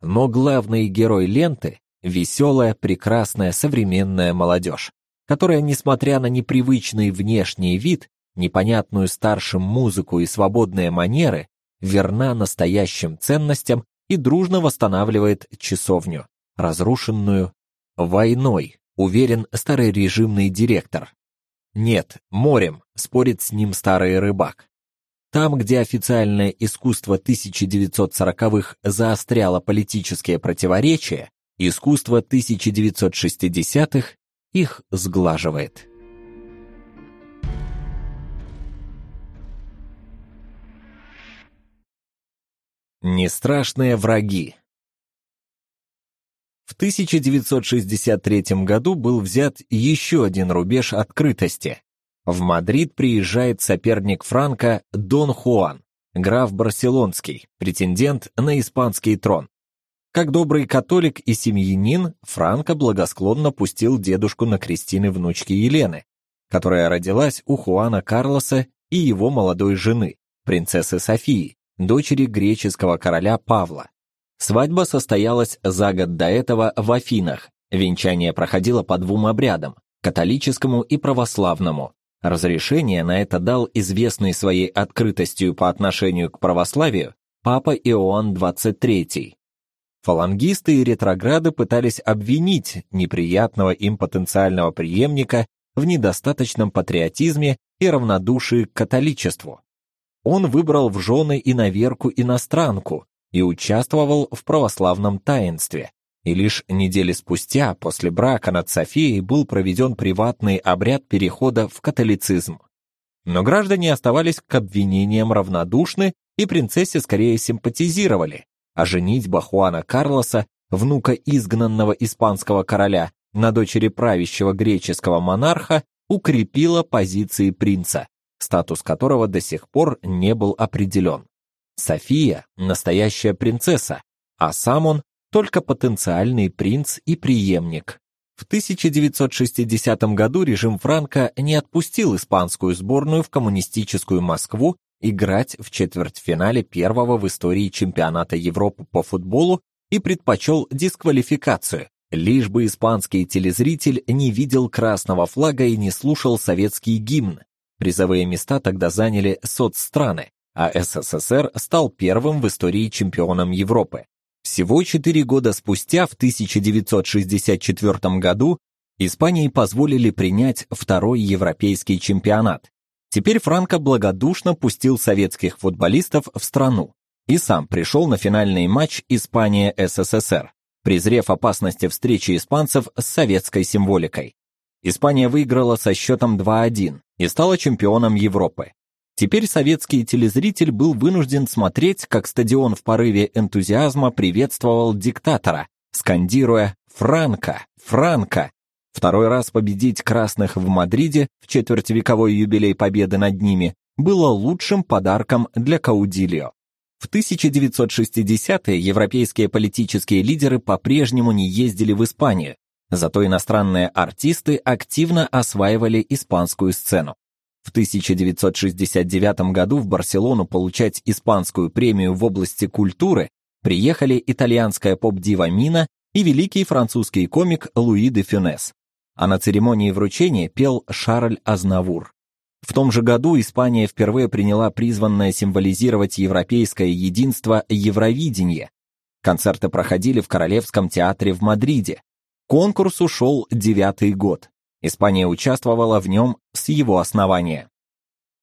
Но главный герой ленты веселая, прекрасная, современная молодежь, которая, несмотря на непривычный внешний вид, непонятную старшим музыку и свободные манеры, верна настоящим ценностям и дружно восстанавливает часовню, разрушенную войной, уверен старый режимный директор. Нет, морем, спорит с ним старый рыбак. Там, где официальное искусство 1940-х заостряло политические противоречия, Искусство 1960-х их сглаживает. Нестрашные враги. В 1963 году был взят еще один рубеж открытости. В Мадрид приезжает соперник Франка Дон Хуан, граф Барселонский, претендент на испанский трон. Как добрый католик и семьянин, Франко благосклонно пустил дедушку на крестины внучки Елены, которая родилась у Хуана Карлоса и его молодой жены, принцессы Софии, дочери греческого короля Павла. Свадьба состоялась за год до этого в Афинах. Венчание проходило по двум обрядам католическому и православному. Разрешение на это дал известный своей открытостью по отношению к православию папа Иоанн XXIII. Фалангисты и ретрограды пытались обвинить неприятного им потенциального преемника в недостаточном патриотизме и равнодушии к католичеству. Он выбрал в жены и наверку иностранку и участвовал в православном таинстве. И лишь недели спустя после брака над Софией был проведен приватный обряд перехода в католицизм. Но граждане оставались к обвинениям равнодушны и принцессе скорее симпатизировали, а женитьба Хуана Карлоса, внука изгнанного испанского короля, на дочери правящего греческого монарха укрепила позиции принца, статус которого до сих пор не был определен. София – настоящая принцесса, а сам он только потенциальный принц и преемник. В 1960 году режим Франко не отпустил испанскую сборную в коммунистическую Москву играть в четвертьфинале первого в истории чемпионата Европы по футболу и предпочел дисквалификацию, лишь бы испанский телезритель не видел красного флага и не слушал советский гимн. Призовые места тогда заняли соцстраны, а СССР стал первым в истории чемпионом Европы. Всего четыре года спустя, в 1964 году, Испании позволили принять второй европейский чемпионат. Теперь Франко благодушно пустил советских футболистов в страну и сам пришел на финальный матч Испания-СССР, презрев опасности встречи испанцев с советской символикой. Испания выиграла со счетом 2:1 и стала чемпионом Европы. Теперь советский телезритель был вынужден смотреть, как стадион в порыве энтузиазма приветствовал диктатора, скандируя «Франко! Франко!». Второй раз победить красных в Мадриде в четвертьвековой юбилей победы над ними было лучшим подарком для Каудильо. В 1960-е европейские политические лидеры по-прежнему не ездили в Испанию, зато иностранные артисты активно осваивали испанскую сцену. В 1969 году в Барселону получать испанскую премию в области культуры приехали итальянская поп-дива Мина и великий французский комик Луи де Фюнес. А на церемонии вручения пел Шарль Азнавур. В том же году Испания впервые приняла призванное символизировать европейское единство Евровидение. Концерты проходили в Королевском театре в Мадриде. Конкурсу шел девятый год. Испания участвовала в нем с его основания.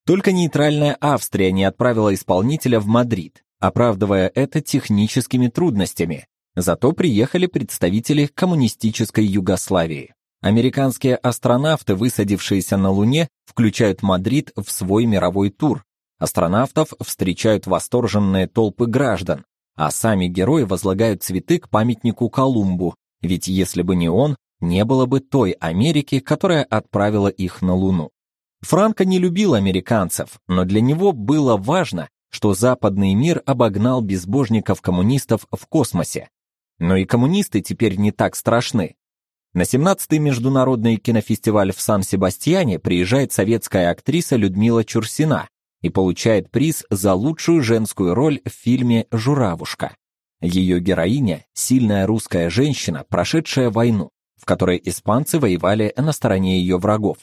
Только нейтральная Австрия не отправила исполнителя в Мадрид, оправдывая это техническими трудностями. Зато приехали представители коммунистической Югославии. Американские астронавты, высадившиеся на Луне, включают Мадрид в свой мировой тур. Астронавтов встречают восторженные толпы граждан, а сами герои возлагают цветы к памятнику Колумбу, ведь если бы не он, не было бы той Америки, которая отправила их на Луну. Франко не любил американцев, но для него было важно, что западный мир обогнал безбожников-коммунистов в космосе. Но и коммунисты теперь не так страшны. На 17-й международный кинофестиваль в Сан-Себастьяне приезжает советская актриса Людмила Чурсина и получает приз за лучшую женскую роль в фильме Журавушка. Ее героиня сильная русская женщина, прошедшая войну в которой испанцы воевали на стороне ее врагов.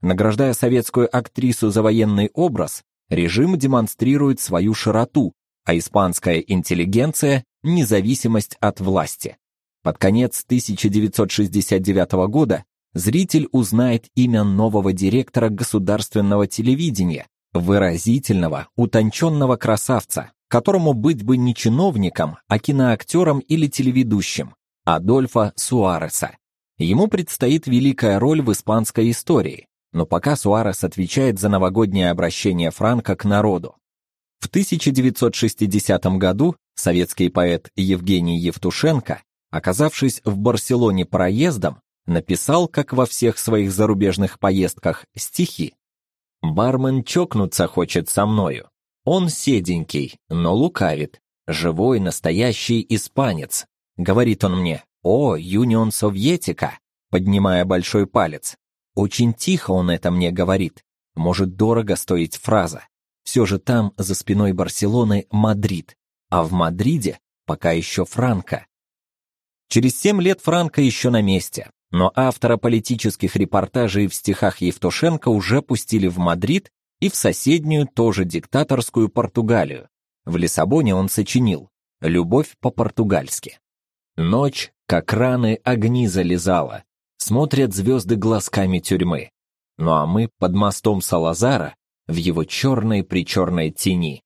Награждая советскую актрису за военный образ, режим демонстрирует свою широту, а испанская интеллигенция независимость от власти. Под конец 1969 года зритель узнает имя нового директора государственного телевидения, выразительного, утонченного красавца, которому быть бы не чиновником, а киноактером или телеведущим, Адольфа Суареса. Ему предстоит великая роль в испанской истории, но пока Суарес отвечает за новогоднее обращение Франка к народу. В 1960 году советский поэт Евгений Евтушенко, оказавшись в Барселоне проездом, написал, как во всех своих зарубежных поездках, стихи. «Бармен чокнуться хочет со мною. Он седенький, но лукавит. Живой настоящий испанец. Говорит он мне, «О, Unión Soviética!» поднимая большой палец. Очень тихо он это мне говорит. Может дорого стоить фраза. Все же там, за спиной Барселоны, Мадрид, а в Мадриде пока еще Франко. Через семь лет Франко еще на месте, но автора политических репортажей в стихах Евтушенко уже пустили в Мадрид и в соседнюю, тоже диктаторскую Португалию. В Лиссабоне он сочинил «Любовь по-португальски». Ночь, как раны, огни залезала, смотрят звезды глазками тюрьмы. Ну а мы под мостом Салазара в его черной-причерной тени.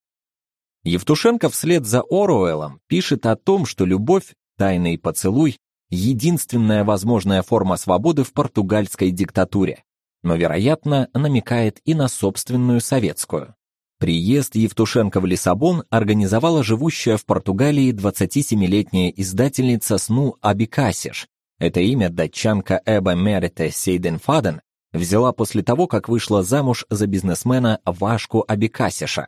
Евтушенко вслед за Оруэллом пишет о том, что любовь, тайный поцелуй единственная возможная форма свободы в португальской диктатуре, но, вероятно, намекает и на собственную советскую. Приезд Евтушенко в Лиссабон организовала живущая в Португалии 27-летняя издательница СНУ Абикасиш. Это имя датчанка Эба Мерите Сейденфаден взяла после того, как вышла замуж за бизнесмена Вашку Абикасиша.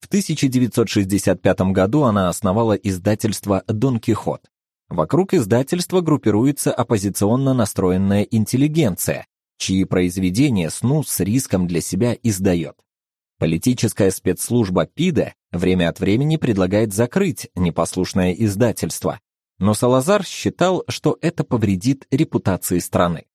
В 1965 году она основала издательство Дон Кихот. Вокруг издательства группируется оппозиционно настроенная интеллигенция, чьи произведения СНУ с риском для себя издает. Политическая спецслужба ПИДа время от времени предлагает закрыть непослушное издательство, но Салазар считал, что это повредит репутации страны.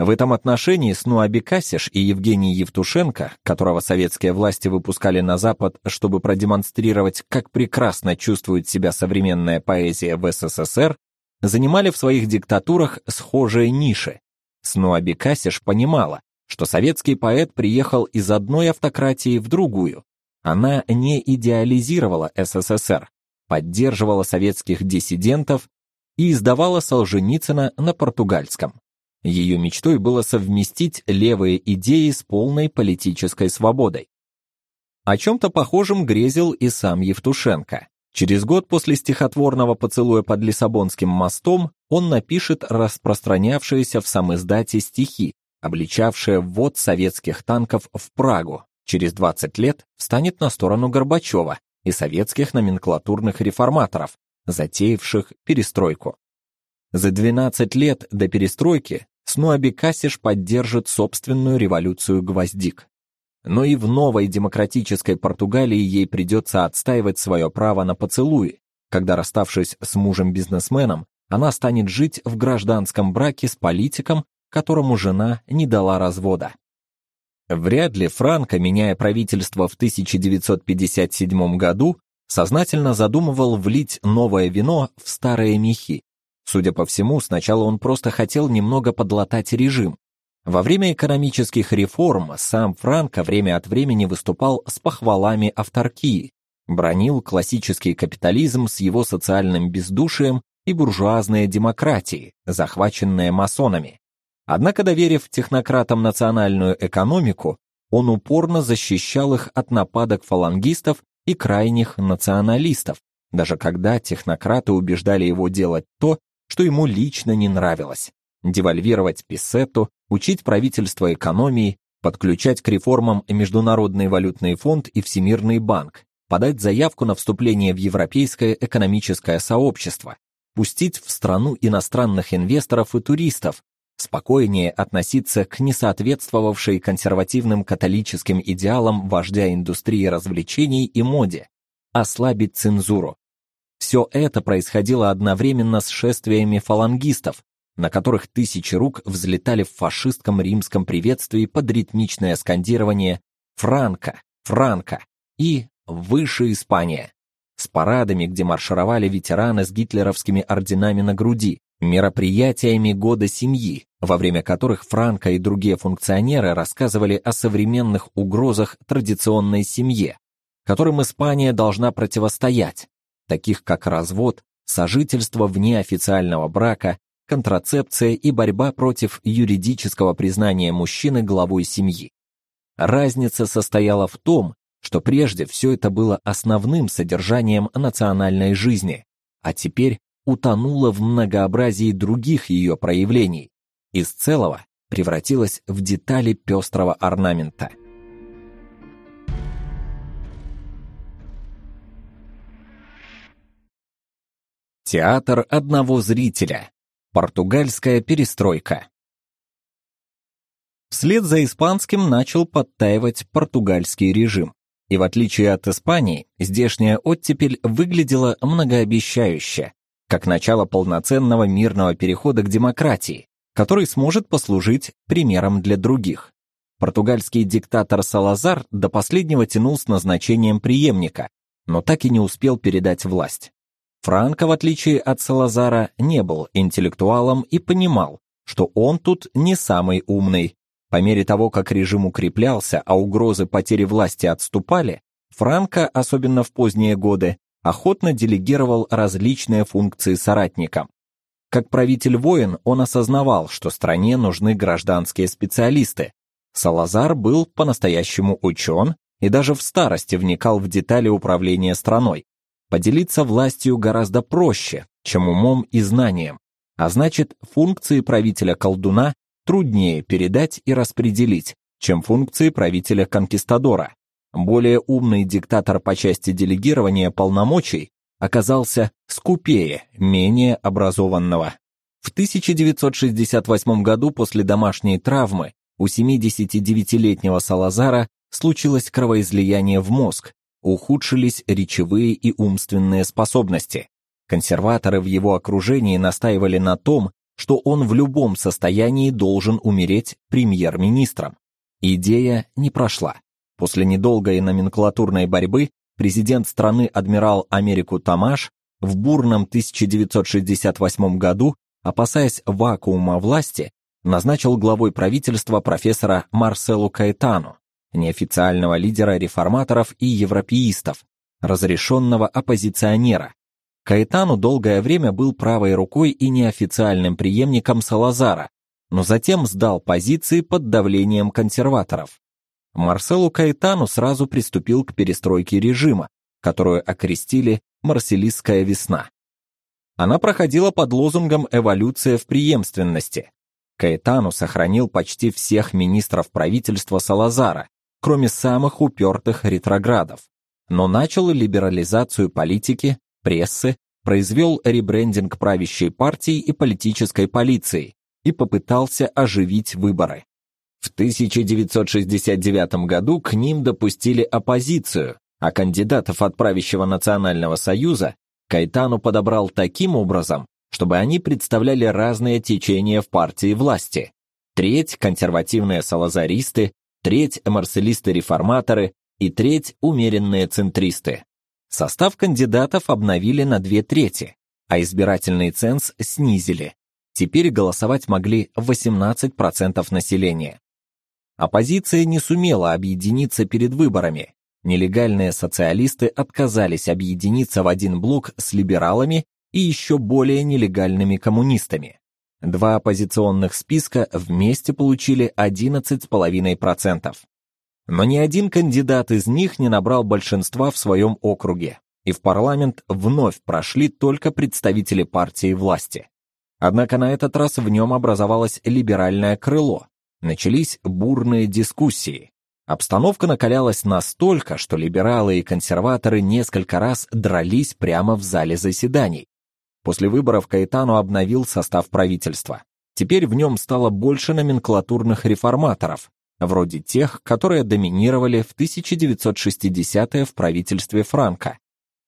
В этом отношении Снуаби Касиш и Евгений Евтушенко, которого советские власти выпускали на Запад, чтобы продемонстрировать, как прекрасно чувствует себя современная поэзия в СССР, занимали в своих диктатурах схожие ниши. Снуаби Касиш понимала, что советский поэт приехал из одной автократии в другую. Она не идеализировала СССР, поддерживала советских диссидентов и издавала Солженицына на португальском. Ее мечтой было совместить левые идеи с полной политической свободой. О чем-то похожем грезил и сам Евтушенко. Через год после стихотворного поцелуя под Лиссабонским мостом он напишет распространявшиеся в самиздате стихи, обличавшие ввод советских танков в Прагу. Через 20 лет встанет на сторону Горбачева и советских номенклатурных реформаторов, затеявших перестройку. За 12 лет до перестройки Снуаби Кассиш поддержит собственную революцию гвоздик. Но и в новой демократической Португалии ей придется отстаивать свое право на поцелуи, когда, расставшись с мужем-бизнесменом, она станет жить в гражданском браке с политиком, которому жена не дала развода. Вряд ли Франко, меняя правительство в 1957 году, сознательно задумывал влить новое вино в старые мехи. Судя по всему, сначала он просто хотел немного подлатать режим. Во время экономических реформ сам Франко время от времени выступал с похвалами авторкии, бронил классический капитализм с его социальным бездушием и буржуазные демократии, захваченные масонами. Однако, доверив технократам национальную экономику, он упорно защищал их от нападок фалангистов и крайних националистов, даже когда технократы убеждали его делать то, что ему лично не нравилось. Девальвировать песету, учить правительство экономии, подключать к реформам Международный валютный фонд и Всемирный банк, подать заявку на вступление в Европейское экономическое сообщество, пустить в страну иностранных инвесторов и туристов, спокойнее относиться к несоответствовавшей консервативным католическим идеалам вождя индустрии развлечений и моде, ослабить цензуру, все это происходило одновременно с шествиями фалангистов, на которых тысячи рук взлетали в фашистском римском приветствии под ритмичное скандирование «Франко! Франко!» и «Выше Испания!» с парадами, где маршировали ветераны с гитлеровскими орденами на груди, мероприятиями года семьи, во время которых Франко и другие функционеры рассказывали о современных угрозах традиционной семье, которым Испания должна противостоять, таких как развод, сожительство вне официального брака, контрацепция и борьба против юридического признания мужчины главой семьи. Разница состояла в том, что прежде все это было основным содержанием национальной жизни, а теперь утонуло в многообразии других ее проявлений. Из целого превратилось в детали пестрого орнамента. Театр одного зрителя. Португальская перестройка. Вслед за испанским начал подтаивать португальский режим. И в отличие от Испании, здешняя оттепель выглядела многообещающе, как начало полноценного мирного перехода к демократии, который сможет послужить примером для других. Португальский диктатор Салазар до последнего тянул с назначением преемника, но так и не успел передать власть. Франко, в отличие от Салазара, не был интеллектуалом и понимал, что он тут не самый умный, по мере того, как режим укреплялся, а угрозы потери власти отступали, Франко, особенно в поздние годы, охотно делегировал различные функции соратникам. Как правитель воин, он осознавал, что стране нужны гражданские специалисты. Салазар был по-настоящему учен и даже в старости вникал в детали управления страной. Поделиться властью гораздо проще, чем умом и знанием. А значит, функции правителя-колдуна труднее передать и распределить, чем функции правителя-конкистадора. Более умный диктатор по части делегирования полномочий оказался скупее менее образованного. В 1968 году после домашней травмы у 79-летнего Салазара случилось кровоизлияние в мозг, ухудшились речевые и умственные способности. Консерваторы в его окружении настаивали на том, что он в любом состоянии должен умереть премьер-министром. Идея не прошла. После недолгой номенклатурной борьбы президент страны адмирал Америку Тамаш в бурном 1968 году, опасаясь вакуума власти, назначил главой правительства профессора Марселу Каэтану, неофициального лидера реформаторов и европеистов, разрешенного оппозиционера, Каэтану долгое время был правой рукой и неофициальным преемником Салазара, но затем сдал позиции под давлением консерваторов. Марселу Каэтану сразу приступил к перестройке режима, которую окрестили «Марселистская весна». Она проходила под лозунгом «Эволюция в преемственности». Каэтану сохранил почти всех министров правительства Салазара, кроме самых упертых ретроградов, но начал либерализацию политики, прессы, произвел ребрендинг правящей партии и политической полиции и попытался оживить выборы. В 1969 году к ним допустили оппозицию, а кандидатов от правящего Национального союза Кайтану подобрал таким образом, чтобы они представляли разные течения в партии власти. Треть консервативные салазаристы, треть марселисты-реформаторы и треть умеренные центристы. Состав кандидатов обновили на две трети, а избирательный ценз снизили. Теперь голосовать могли 18% населения. Оппозиция не сумела объединиться перед выборами. Нелегальные социалисты отказались объединиться в один блок с либералами и еще более нелегальными коммунистами. Два оппозиционных списка вместе получили 11,5%. Но ни один кандидат из них не набрал большинства в своем округе, и в парламент вновь прошли только представители партии власти. Однако на этот раз в нем образовалось либеральное крыло. Начались бурные дискуссии. Обстановка накалялась настолько, что либералы и консерваторы несколько раз дрались прямо в зале заседаний. После выборов Каэтану обновил состав правительства. Теперь в нем стало больше номенклатурных реформаторов, вроде тех, которые доминировали в 1960-е в правительстве Франка.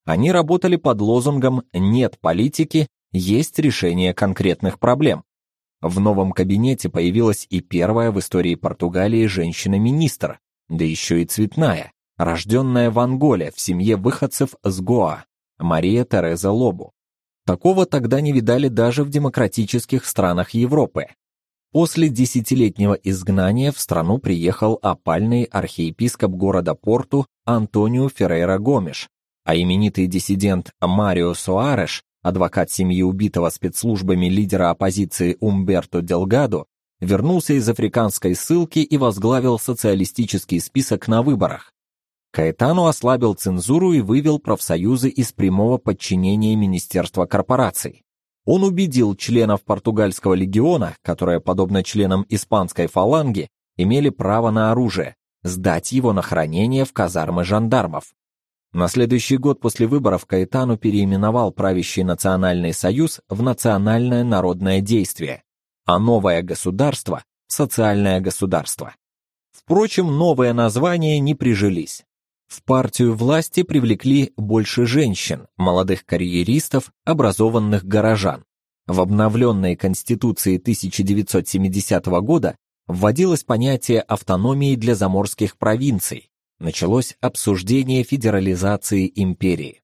Они работали под лозунгом «нет политики, есть решение конкретных проблем». В новом кабинете появилась и первая в истории Португалии женщина-министр, да еще и цветная, рожденная в Анголе в семье выходцев с Гоа, Мария Тереза Лобу. Такого тогда не видали даже в демократических странах Европы. После десятилетнего изгнания в страну приехал опальный архиепископ города Порту Антонио Феррейра Гомеш, а именитый диссидент Марио Суареш, адвокат семьи убитого спецслужбами лидера оппозиции Умберто Делгадо, вернулся из африканской ссылки и возглавил социалистический список на выборах. Каэтану ослабил цензуру и вывел профсоюзы из прямого подчинения Министерства корпораций. Он убедил членов португальского легиона, которые, подобно членам испанской фаланги, имели право на оружие, сдать его на хранение в казармы жандармов. На следующий год после выборов Каэтану переименовал правящий Национальный союз в Национальное народное действие, а новое государство социальное государство. Впрочем, новые названия не прижились. В партию власти привлекли больше женщин, молодых карьеристов, образованных горожан. В обновленной Конституции 1970 года вводилось понятие автономии для заморских провинций. Началось обсуждение федерализации империи.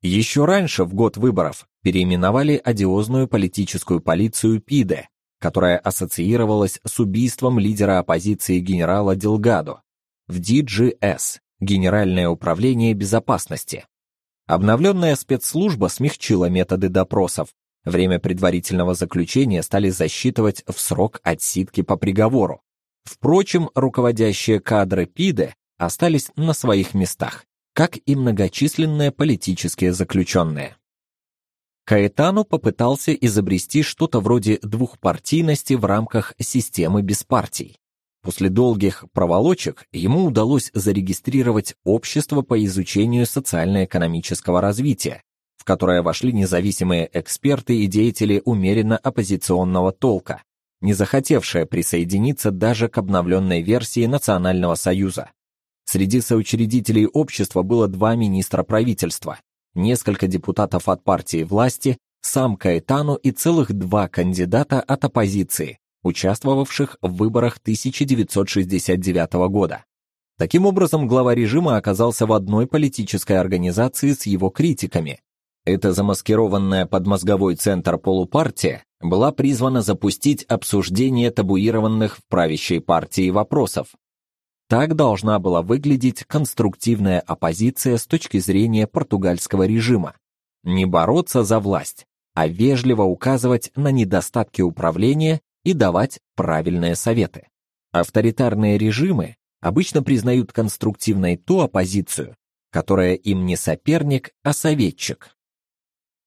Еще раньше, в год выборов, переименовали одиозную политическую полицию ПИДЕ, которая ассоциировалась с убийством лидера оппозиции генерала Делгадо, в DGS Генеральное управление безопасности. Обновленная спецслужба смягчила методы допросов. Время предварительного заключения стали засчитывать в срок отсидки по приговору. Впрочем, руководящие кадры ПИДе остались на своих местах как и многочисленные политические заключенные. Каэтано попытался изобрести что-то вроде двухпартийности в рамках системы без партий. После долгих проволочек ему удалось зарегистрировать общество по изучению социально-экономического развития, в которое вошли независимые эксперты и деятели умеренно оппозиционного толка, не захотевшие присоединиться даже к обновленной версии Национального союза. Среди соучредителей общества было два министра правительства, несколько депутатов от партии власти, сам Каэтано и целых два кандидата от оппозиции, участвовавших в выборах 1969 года. Таким образом, глава режима оказался в одной политической организации с его критиками. Эта замаскированная под мозговой центр полупартия была призвана запустить обсуждение табуированных в правящей партии вопросов, так должна была выглядеть конструктивная оппозиция с точки зрения португальского режима. Не бороться за власть, а вежливо указывать на недостатки управления и давать правильные советы. Авторитарные режимы обычно признают конструктивной ту оппозицию, которая им не соперник, а советчик.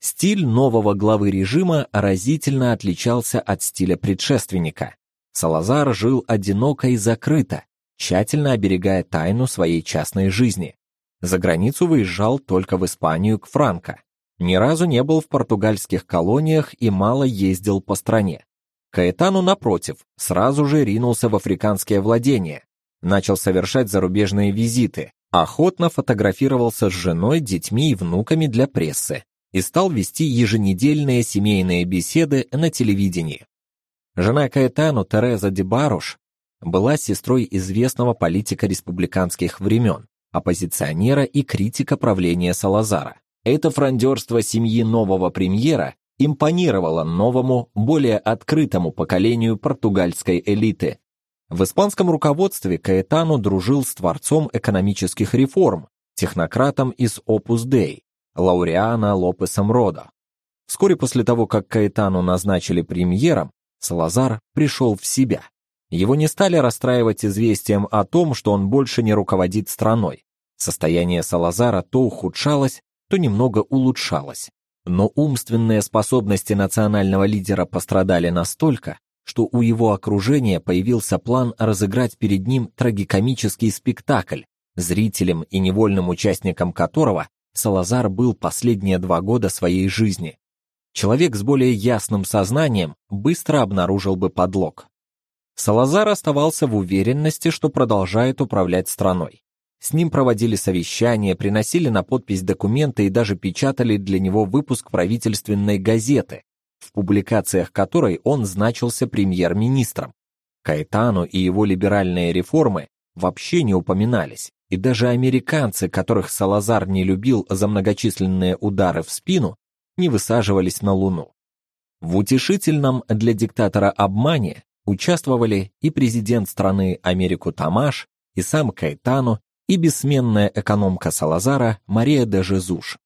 Стиль нового главы режима разительно отличался от стиля предшественника. Салазар жил одиноко и закрыто, тщательно оберегая тайну своей частной жизни. За границу выезжал только в Испанию к Франко. Ни разу не был в португальских колониях и мало ездил по стране. Каэтану, напротив, сразу же ринулся в африканские владения, начал совершать зарубежные визиты, охотно фотографировался с женой, детьми и внуками для прессы и стал вести еженедельные семейные беседы на телевидении. Жена Каэтану, Тереза Дебаруш, была сестрой известного политика республиканских времен, оппозиционера и критика правления Салазара. Это фрондерство семьи нового премьера импонировало новому, более открытому поколению португальской элиты. В испанском руководстве Каэтано дружил с творцом экономических реформ, технократом из Opus Dei, Лауреана Лопесом Родо. Вскоре после того, как Каэтано назначили премьером, Салазар пришел в себя. Его не стали расстраивать известием о том, что он больше не руководит страной. Состояние Салазара то ухудшалось, то немного улучшалось. Но умственные способности национального лидера пострадали настолько, что у его окружения появился план разыграть перед ним трагикомический спектакль, зрителем и невольным участником которого Салазар был последние два года своей жизни. Человек с более ясным сознанием быстро обнаружил бы подлог. Салазар оставался в уверенности, что продолжает управлять страной. С ним проводили совещания, приносили на подпись документы и даже печатали для него выпуск правительственной газеты, в публикациях которой он значился премьер-министром. Каэтану и его либеральные реформы вообще не упоминались, и даже американцы, которых Салазар не любил за многочисленные удары в спину, не высаживались на Луну. В утешительном для диктатора обмане участвовали и президент страны Америку Тамаш, и сам Кайтано, и бессменная экономка Салазара Мария де Жезуш.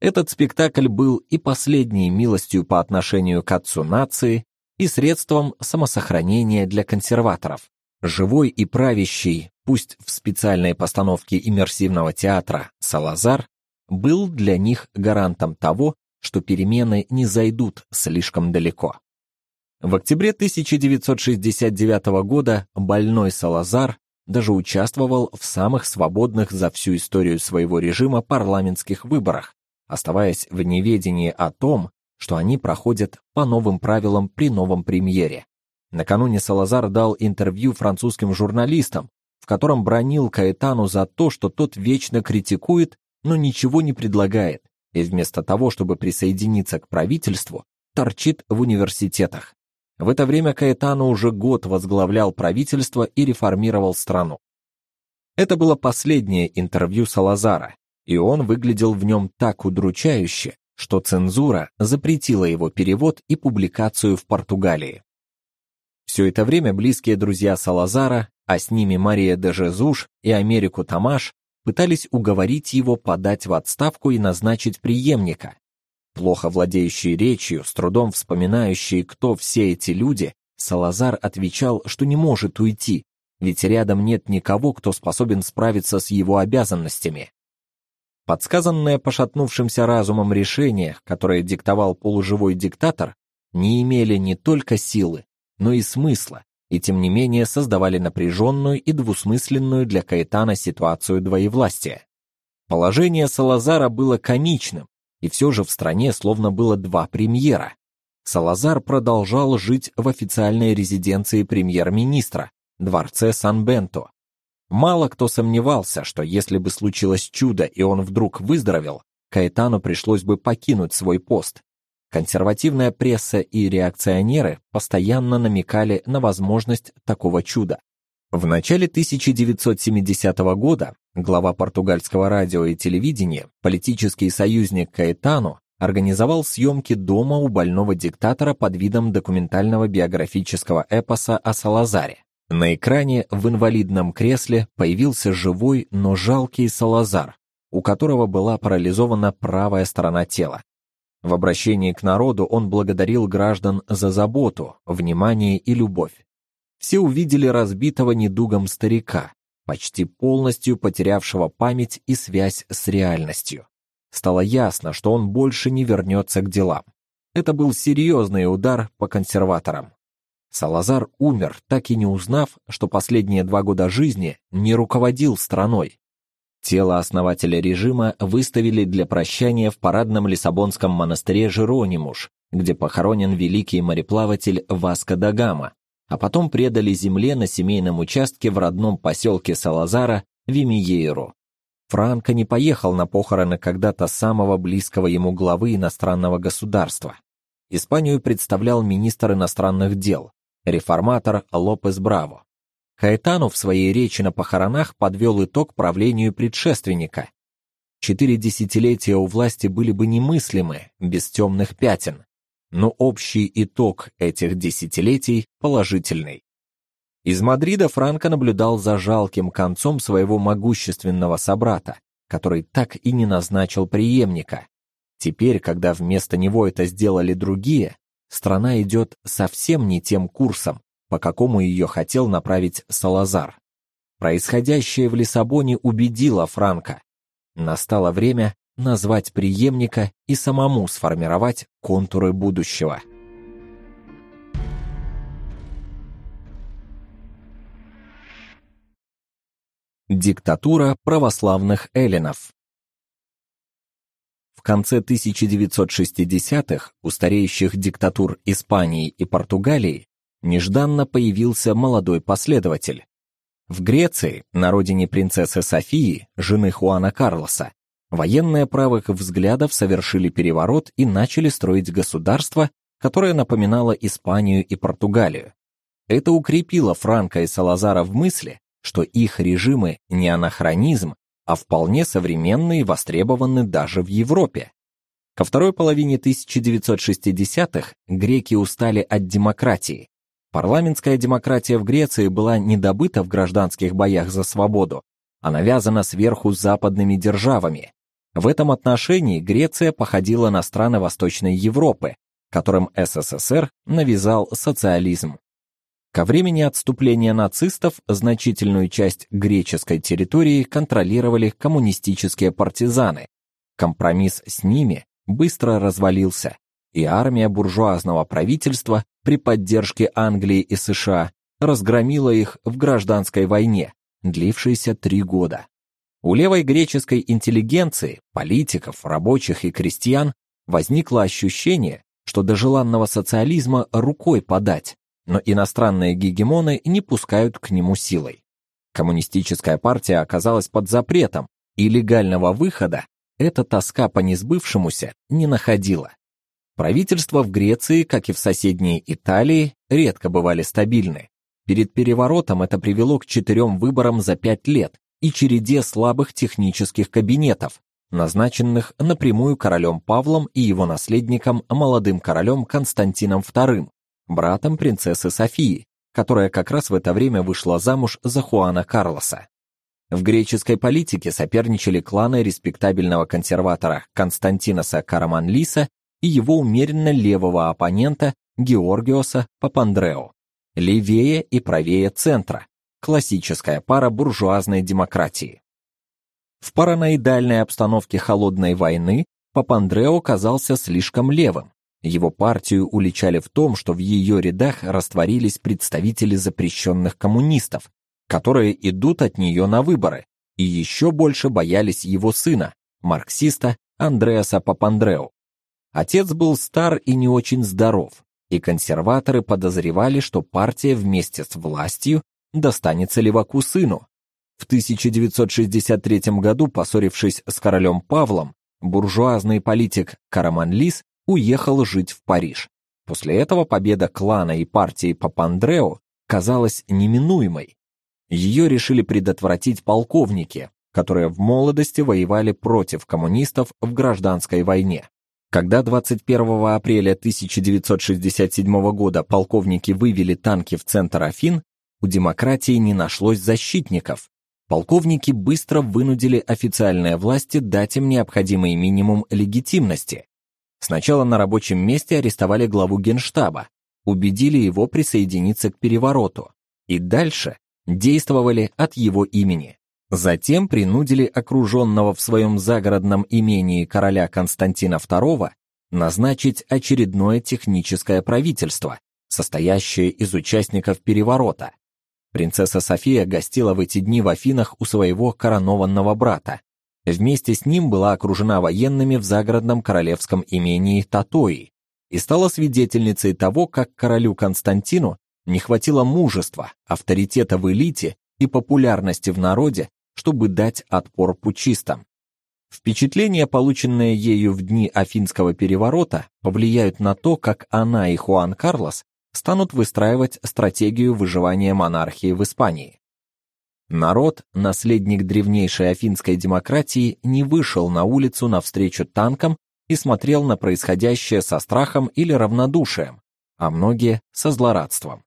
Этот спектакль был и последней милостью по отношению к отцу нации, и средством самосохранения для консерваторов. Живой и правящий, пусть в специальной постановке иммерсивного театра, Салазар был для них гарантом того, что перемены не зайдут слишком далеко. В октябре 1969 года больной Салазар даже участвовал в самых свободных за всю историю своего режима парламентских выборах, оставаясь в неведении о том, что они проходят по новым правилам при новом премьере. Накануне Салазар дал интервью французским журналистам, в котором бронил Каэтану за то, что тот вечно критикует, но ничего не предлагает, и вместо того, чтобы присоединиться к правительству, торчит в университетах. В это время Каэтано уже год возглавлял правительство и реформировал страну. Это было последнее интервью Салазара, и он выглядел в нем так удручающе, что цензура запретила его перевод и публикацию в Португалии. Все это время близкие друзья Салазара а с ними Мария де Жезуш и Америку Тамаш пытались уговорить его подать в отставку и назначить преемника. Плохо владеющий речью, с трудом вспоминающий, кто все эти люди, Салазар отвечал, что не может уйти, ведь рядом нет никого, кто способен справиться с его обязанностями. Подсказанное пошатнувшимся разумом решение, которое диктовал полуживой диктатор, не имели не только силы, но и смысла, и тем не менее создавали напряженную и двусмысленную для Каэтана ситуацию двоевластия. Положение Салазара было комичным, и все же в стране словно было два премьера. Салазар продолжал жить в официальной резиденции премьер-министра, дворце Сан-Бенто. Мало кто сомневался, что если бы случилось чудо и он вдруг выздоровел, Каэтану пришлось бы покинуть свой пост, Консервативная пресса и реакционеры постоянно намекали на возможность такого чуда. В начале 1970 года глава португальского радио и телевидения, политический союзник Каэтану, организовал съемки дома у больного диктатора под видом документального биографического эпоса о Салазаре. На экране в инвалидном кресле появился живой, но жалкий Салазар, у которого была парализована правая сторона тела. В обращении к народу он благодарил граждан за заботу, внимание и любовь. Все увидели разбитого недугом старика, почти полностью потерявшего память и связь с реальностью. Стало ясно, что он больше не вернется к делам. Это был серьезный удар по консерваторам. Салазар умер, так и не узнав, что последние два года жизни не руководил страной, Тело основателя режима выставили для прощания в парадном Лиссабонском монастыре Жеронимуш, где похоронен великий мореплаватель Васко да Гама, а потом предали земле на семейном участке в родном поселке Салазара Вимиейру. Франко не поехал на похороны когда-то самого близкого ему главы иностранного государства. Испанию представлял министр иностранных дел, реформатор Лопес Браво. Каэтану в своей речи на похоронах подвел итог правлению предшественника. Четыре десятилетия у власти были бы немыслимы без темных пятен, но общий итог этих десятилетий положительный. Из Мадрида Франко наблюдал за жалким концом своего могущественного собрата, который так и не назначил преемника. Теперь, когда вместо него это сделали другие, страна идет совсем не тем курсом, по какому ее хотел направить Салазар. Происходящее в Лиссабоне убедило Франка. Настало время назвать преемника и самому сформировать контуры будущего. Диктатура православных эллинов В конце 1960-х у стареющих диктатур Испании и Португалии нежданно появился молодой последователь. В Греции, на родине принцессы Софии, жены Хуана Карлоса, военные правых взглядов совершили переворот и начали строить государство, которое напоминало Испанию и Португалию. Это укрепило Франко и Салазара в мысли, что их режимы не анахронизм, а вполне современные и востребованы даже в Европе. Ко второй половине 1960-х греки устали от демократии, Парламентская демократия в Греции была не добыта в гражданских боях за свободу, а навязана сверху западными державами. В этом отношении Греция походила на страны Восточной Европы, которым СССР навязал социализм. Ко времени отступления нацистов значительную часть греческой территории контролировали коммунистические партизаны. Компромисс с ними быстро развалился, и армия буржуазного правительства при поддержке Англии и США разгромила их в гражданской войне, длившейся три года. У левой греческой интеллигенции, политиков, рабочих и крестьян возникло ощущение, что до желанного социализма рукой подать, но иностранные гегемоны не пускают к нему силой. Коммунистическая партия оказалась под запретом, и легального выхода эта тоска по несбывшемуся не находила. Правительства в Греции, как и в соседней Италии, редко бывали стабильны. Перед переворотом это привело к четырем выборам за пять лет и череде слабых технических кабинетов, назначенных напрямую королем Павлом и его наследником, молодым королем Константином II, братом принцессы Софии, которая как раз в это время вышла замуж за Хуана Карлоса. В греческой политике соперничали кланы респектабельного консерватора Константиноса Караманлиса и его умеренно левого оппонента Георгиоса Папандрео, левее и правее центра, классическая пара буржуазной демократии. В параноидальной обстановке холодной войны Папандрео казался слишком левым. Его партию уличали в том, что в ее рядах растворились представители запрещенных коммунистов, которые идут от нее на выборы, и еще больше боялись его сына, марксиста Андреаса Папандрео. Отец был стар и не очень здоров, и консерваторы подозревали, что партия вместе с властью достанется леваку сыну. В 1963 году, поссорившись с королем Павлом, буржуазный политик Караманлис уехал жить в Париж. После этого победа клана и партии Папандрео казалась неминуемой. Ее решили предотвратить полковники, которые в молодости воевали против коммунистов в гражданской войне. Когда 21 апреля 1967 года полковники вывели танки в центр Афин, у демократии не нашлось защитников. Полковники быстро вынудили официальные власти дать им необходимый минимум легитимности. Сначала на рабочем месте арестовали главу Генштаба, убедили его присоединиться к перевороту, и дальше действовали от его имени. Затем принудили окруженного в своем загородном имении короля Константина II назначить очередное техническое правительство, состоящее из участников переворота. Принцесса София гостила в эти дни в Афинах у своего коронованного брата. Вместе с ним была окружена военными в загородном королевском имении Татои и стала свидетельницей того, как королю Константину не хватило мужества, авторитета в элите и популярности в народе, чтобы дать отпор путчистам. Впечатления, полученные ею в дни Афинского переворота, повлияют на то, как она и Хуан Карлос станут выстраивать стратегию выживания монархии в Испании. Народ, наследник древнейшей афинской демократии, не вышел на улицу навстречу танкам и смотрел на происходящее со страхом или равнодушием, а многие со злорадством.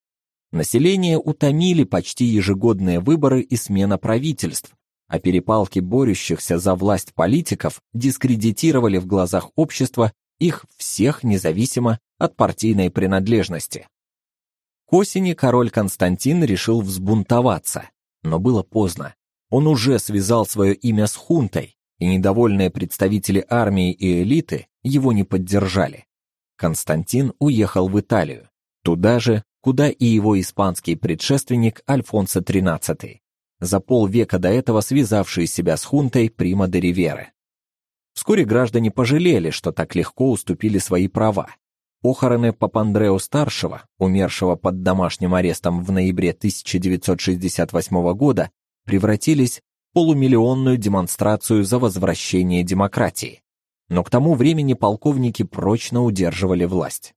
Население утомили почти ежегодные выборы и смена правительств, а перепалки борющихся за власть политиков дискредитировали в глазах общества их всех независимо от партийной принадлежности. К осени король Константин решил взбунтоваться, но было поздно. Он уже связал свое имя с хунтой, и недовольные представители армии и элиты его не поддержали. Константин уехал в Италию, туда же, куда и его испанский предшественник Альфонсо XIII, за полвека до этого связавший себя с хунтой Прима де Ривьеры. Вскоре граждане пожалели, что так легко уступили свои права, Похороны Папандрео-старшего, умершего под домашним арестом в ноябре 1968 года, превратились в полумиллионную демонстрацию за возвращение демократии. Но к тому времени полковники прочно удерживали власть.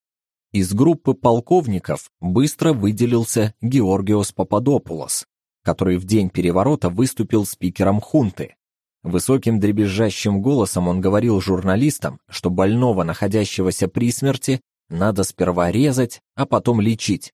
Из группы полковников быстро выделился Георгиос Пападопулос, который в день переворота выступил спикером хунты. Высоким дребезжащим голосом он говорил журналистам, что больного, находящегося при смерти, надо сперва резать, а потом лечить.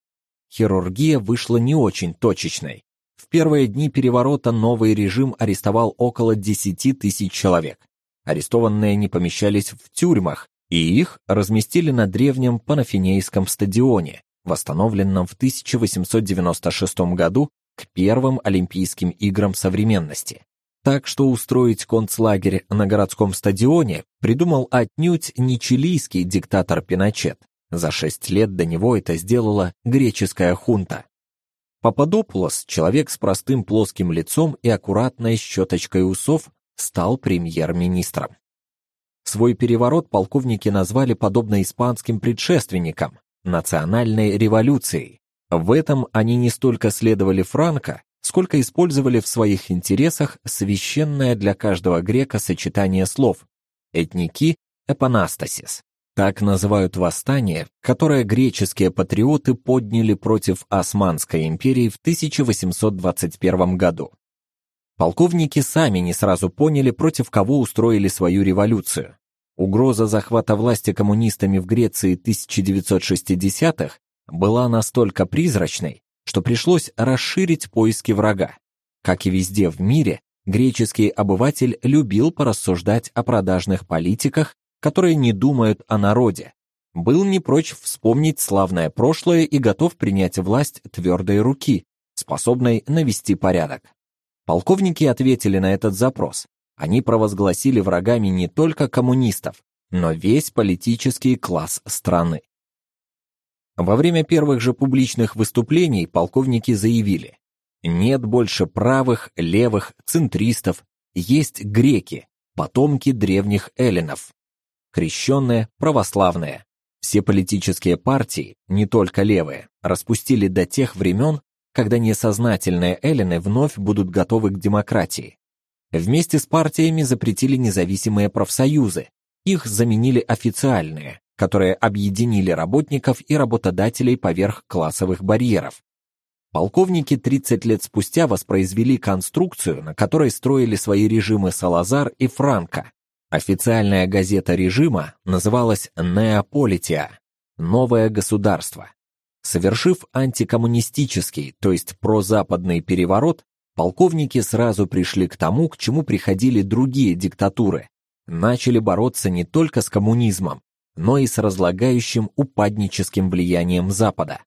Хирургия вышла не очень точечной. В первые дни переворота новый режим арестовал около 10 тысяч человек. Арестованные не помещались в тюрьмах, и их разместили на древнем Панафинейском стадионе, восстановленном в 1896 году к первым Олимпийским играм современности. Так что устроить концлагерь на городском стадионе придумал отнюдь не чилийский диктатор Пиночет. За шесть лет до него это сделала греческая хунта. Пападопулос, человек с простым плоским лицом и аккуратной щеточкой усов, стал премьер-министром. Свой переворот полковники назвали подобно испанским предшественникам национальной революцией, В этом они не столько следовали Франко, сколько использовали в своих интересах священное для каждого грека сочетание слов этники эпанастасис. Так называют восстание, которое греческие патриоты подняли против Османской империи в 1821 году. Полковники сами не сразу поняли, против кого устроили свою революцию. Угроза захвата власти коммунистами в Греции 1960-х была настолько призрачной, что пришлось расширить поиски врага. Как и везде в мире, греческий обыватель любил порассуждать о продажных политиках, которые не думают о народе. Был не прочь вспомнить славное прошлое и готов принять власть твердой руки, способной навести порядок. Полковники ответили на этот запрос. Они провозгласили врагами не только коммунистов, но весь политический класс страны. Во время первых же публичных выступлений полковники заявили: нет больше правых, левых, центристов, есть греки, потомки древних эллинов, крещенные, православные. Все политические партии, не только левые, распустили до тех времен, когда несознательные эллины вновь будут готовы к демократии. Вместе с партиями запретили независимые профсоюзы. Их заменили официальные, которые объединили работников и работодателей поверх классовых барьеров. Полковники 30 лет спустя воспроизвели конструкцию, на которой строили свои режимы Салазар и Франко. Официальная газета режима называлась Неаполития новое государство. Совершив антикоммунистический, то есть прозападный переворот, полковники сразу пришли к тому, к чему приходили другие диктатуры. Начали бороться не только с коммунизмом, но и с разлагающим упадническим влиянием Запада.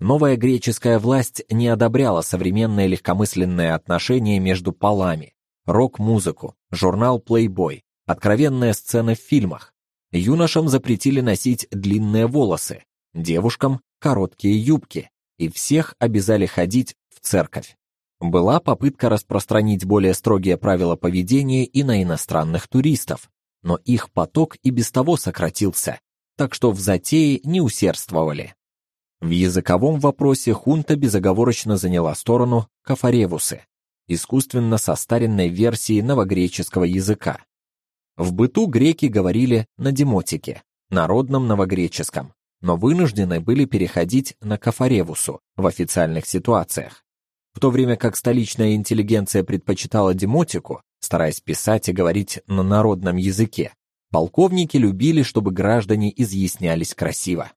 Новая греческая власть не одобряла современное легкомысленное отношение между полами, рок-музыку, журнал Playboy, откровенные сцены в фильмах. Юношам запретили носить длинные волосы, девушкам короткие юбки, и всех обязали ходить в церковь. Была попытка распространить более строгие правила поведения и на иностранных туристов, но их поток и без того сократился, так что в затее не усердствовали. В языковом вопросе хунта безоговорочно заняла сторону кафаревусы, искусственно состаренной версии новогреческого языка. В быту греки говорили на демотике, народном новогреческом, но вынуждены были переходить на кафаревусу в официальных ситуациях. В то время как столичная интеллигенция предпочитала демотику, стараясь писать и говорить на народном языке, полковники любили, чтобы граждане изъяснялись красиво.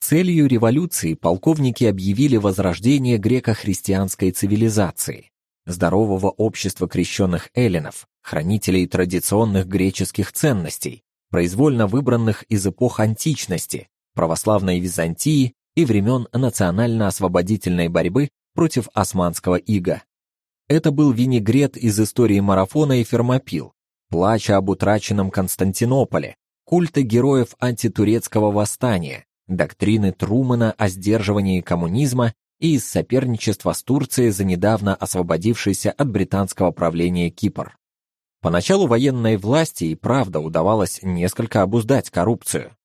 Целью революции полковники объявили возрождение греко-христианской цивилизации, здорового общества крещенных эллинов, хранителей традиционных греческих ценностей, произвольно выбранных из эпох античности, православной Византии и времен национально-освободительной борьбы против османского ига. Это был винегрет из истории марафона и Фермопил, плача об утраченном Константинополе, культа героев антитурецкого восстания, доктрины Трумэна о сдерживании коммунизма и из соперничества с Турцией за недавно освободившийся от британского правления Кипр. Поначалу военной власти и правда удавалось несколько обуздать коррупцию.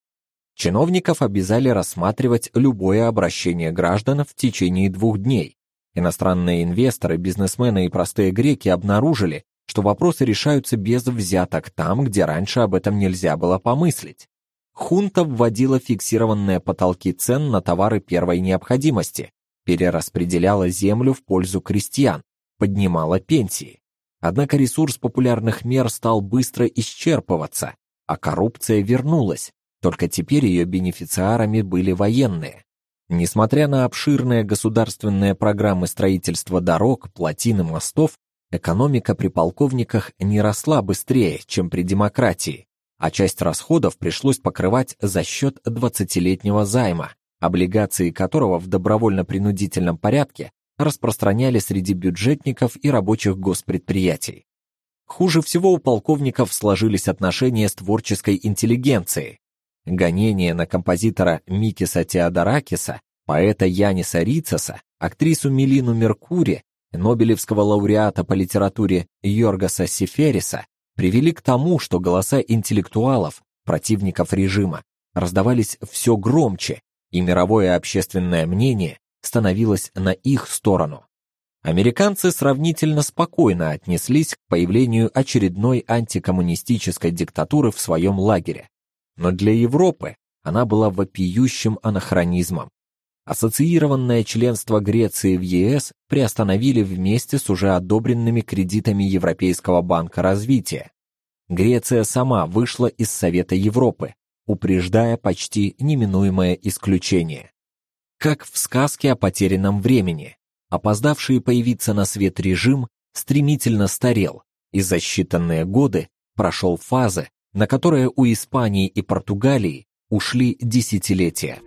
Чиновников обязали рассматривать любое обращение граждан в течение двух дней. Иностранные инвесторы, бизнесмены и простые греки обнаружили, что вопросы решаются без взяток там, где раньше об этом нельзя было помыслить. Хунта вводила фиксированные потолки цен на товары первой необходимости, перераспределяла землю в пользу крестьян, поднимала пенсии. Однако ресурс популярных мер стал быстро исчерпываться, а коррупция вернулась, только теперь ее бенефициарами были военные. Несмотря на обширные государственные программы строительства дорог, плотин и мостов, экономика при полковниках не росла быстрее, чем при демократии, а часть расходов пришлось покрывать за счет двадцатилетнего займа, облигации которого в добровольно-принудительном порядке распространяли среди бюджетников и рабочих госпредприятий. Хуже всего у полковников сложились отношения с творческой интеллигенцией, Гонение на композитора Микиса Теодоракиса, поэта Яниса Рицеса, актрису Милину Меркури, Нобелевского лауреата по литературе Йоргаса Сифериса привели к тому, что голоса интеллектуалов, противников режима, раздавались все громче, и мировое общественное мнение становилась на их сторону. Американцы сравнительно спокойно отнеслись к появлению очередной антикоммунистической диктатуры в своем лагере. Но для Европы она была вопиющим анахронизмом. Ассоциированное членство Греции в ЕС приостановили вместе с уже одобренными кредитами Европейского банка развития. Греция сама вышла из Совета Европы, упреждая почти неминуемое исключение. Как в сказке о потерянном времени, опоздавший появиться на свет режим стремительно старел и за считанные годы прошел фазы, на которые у Испании и Португалии ушли десятилетия.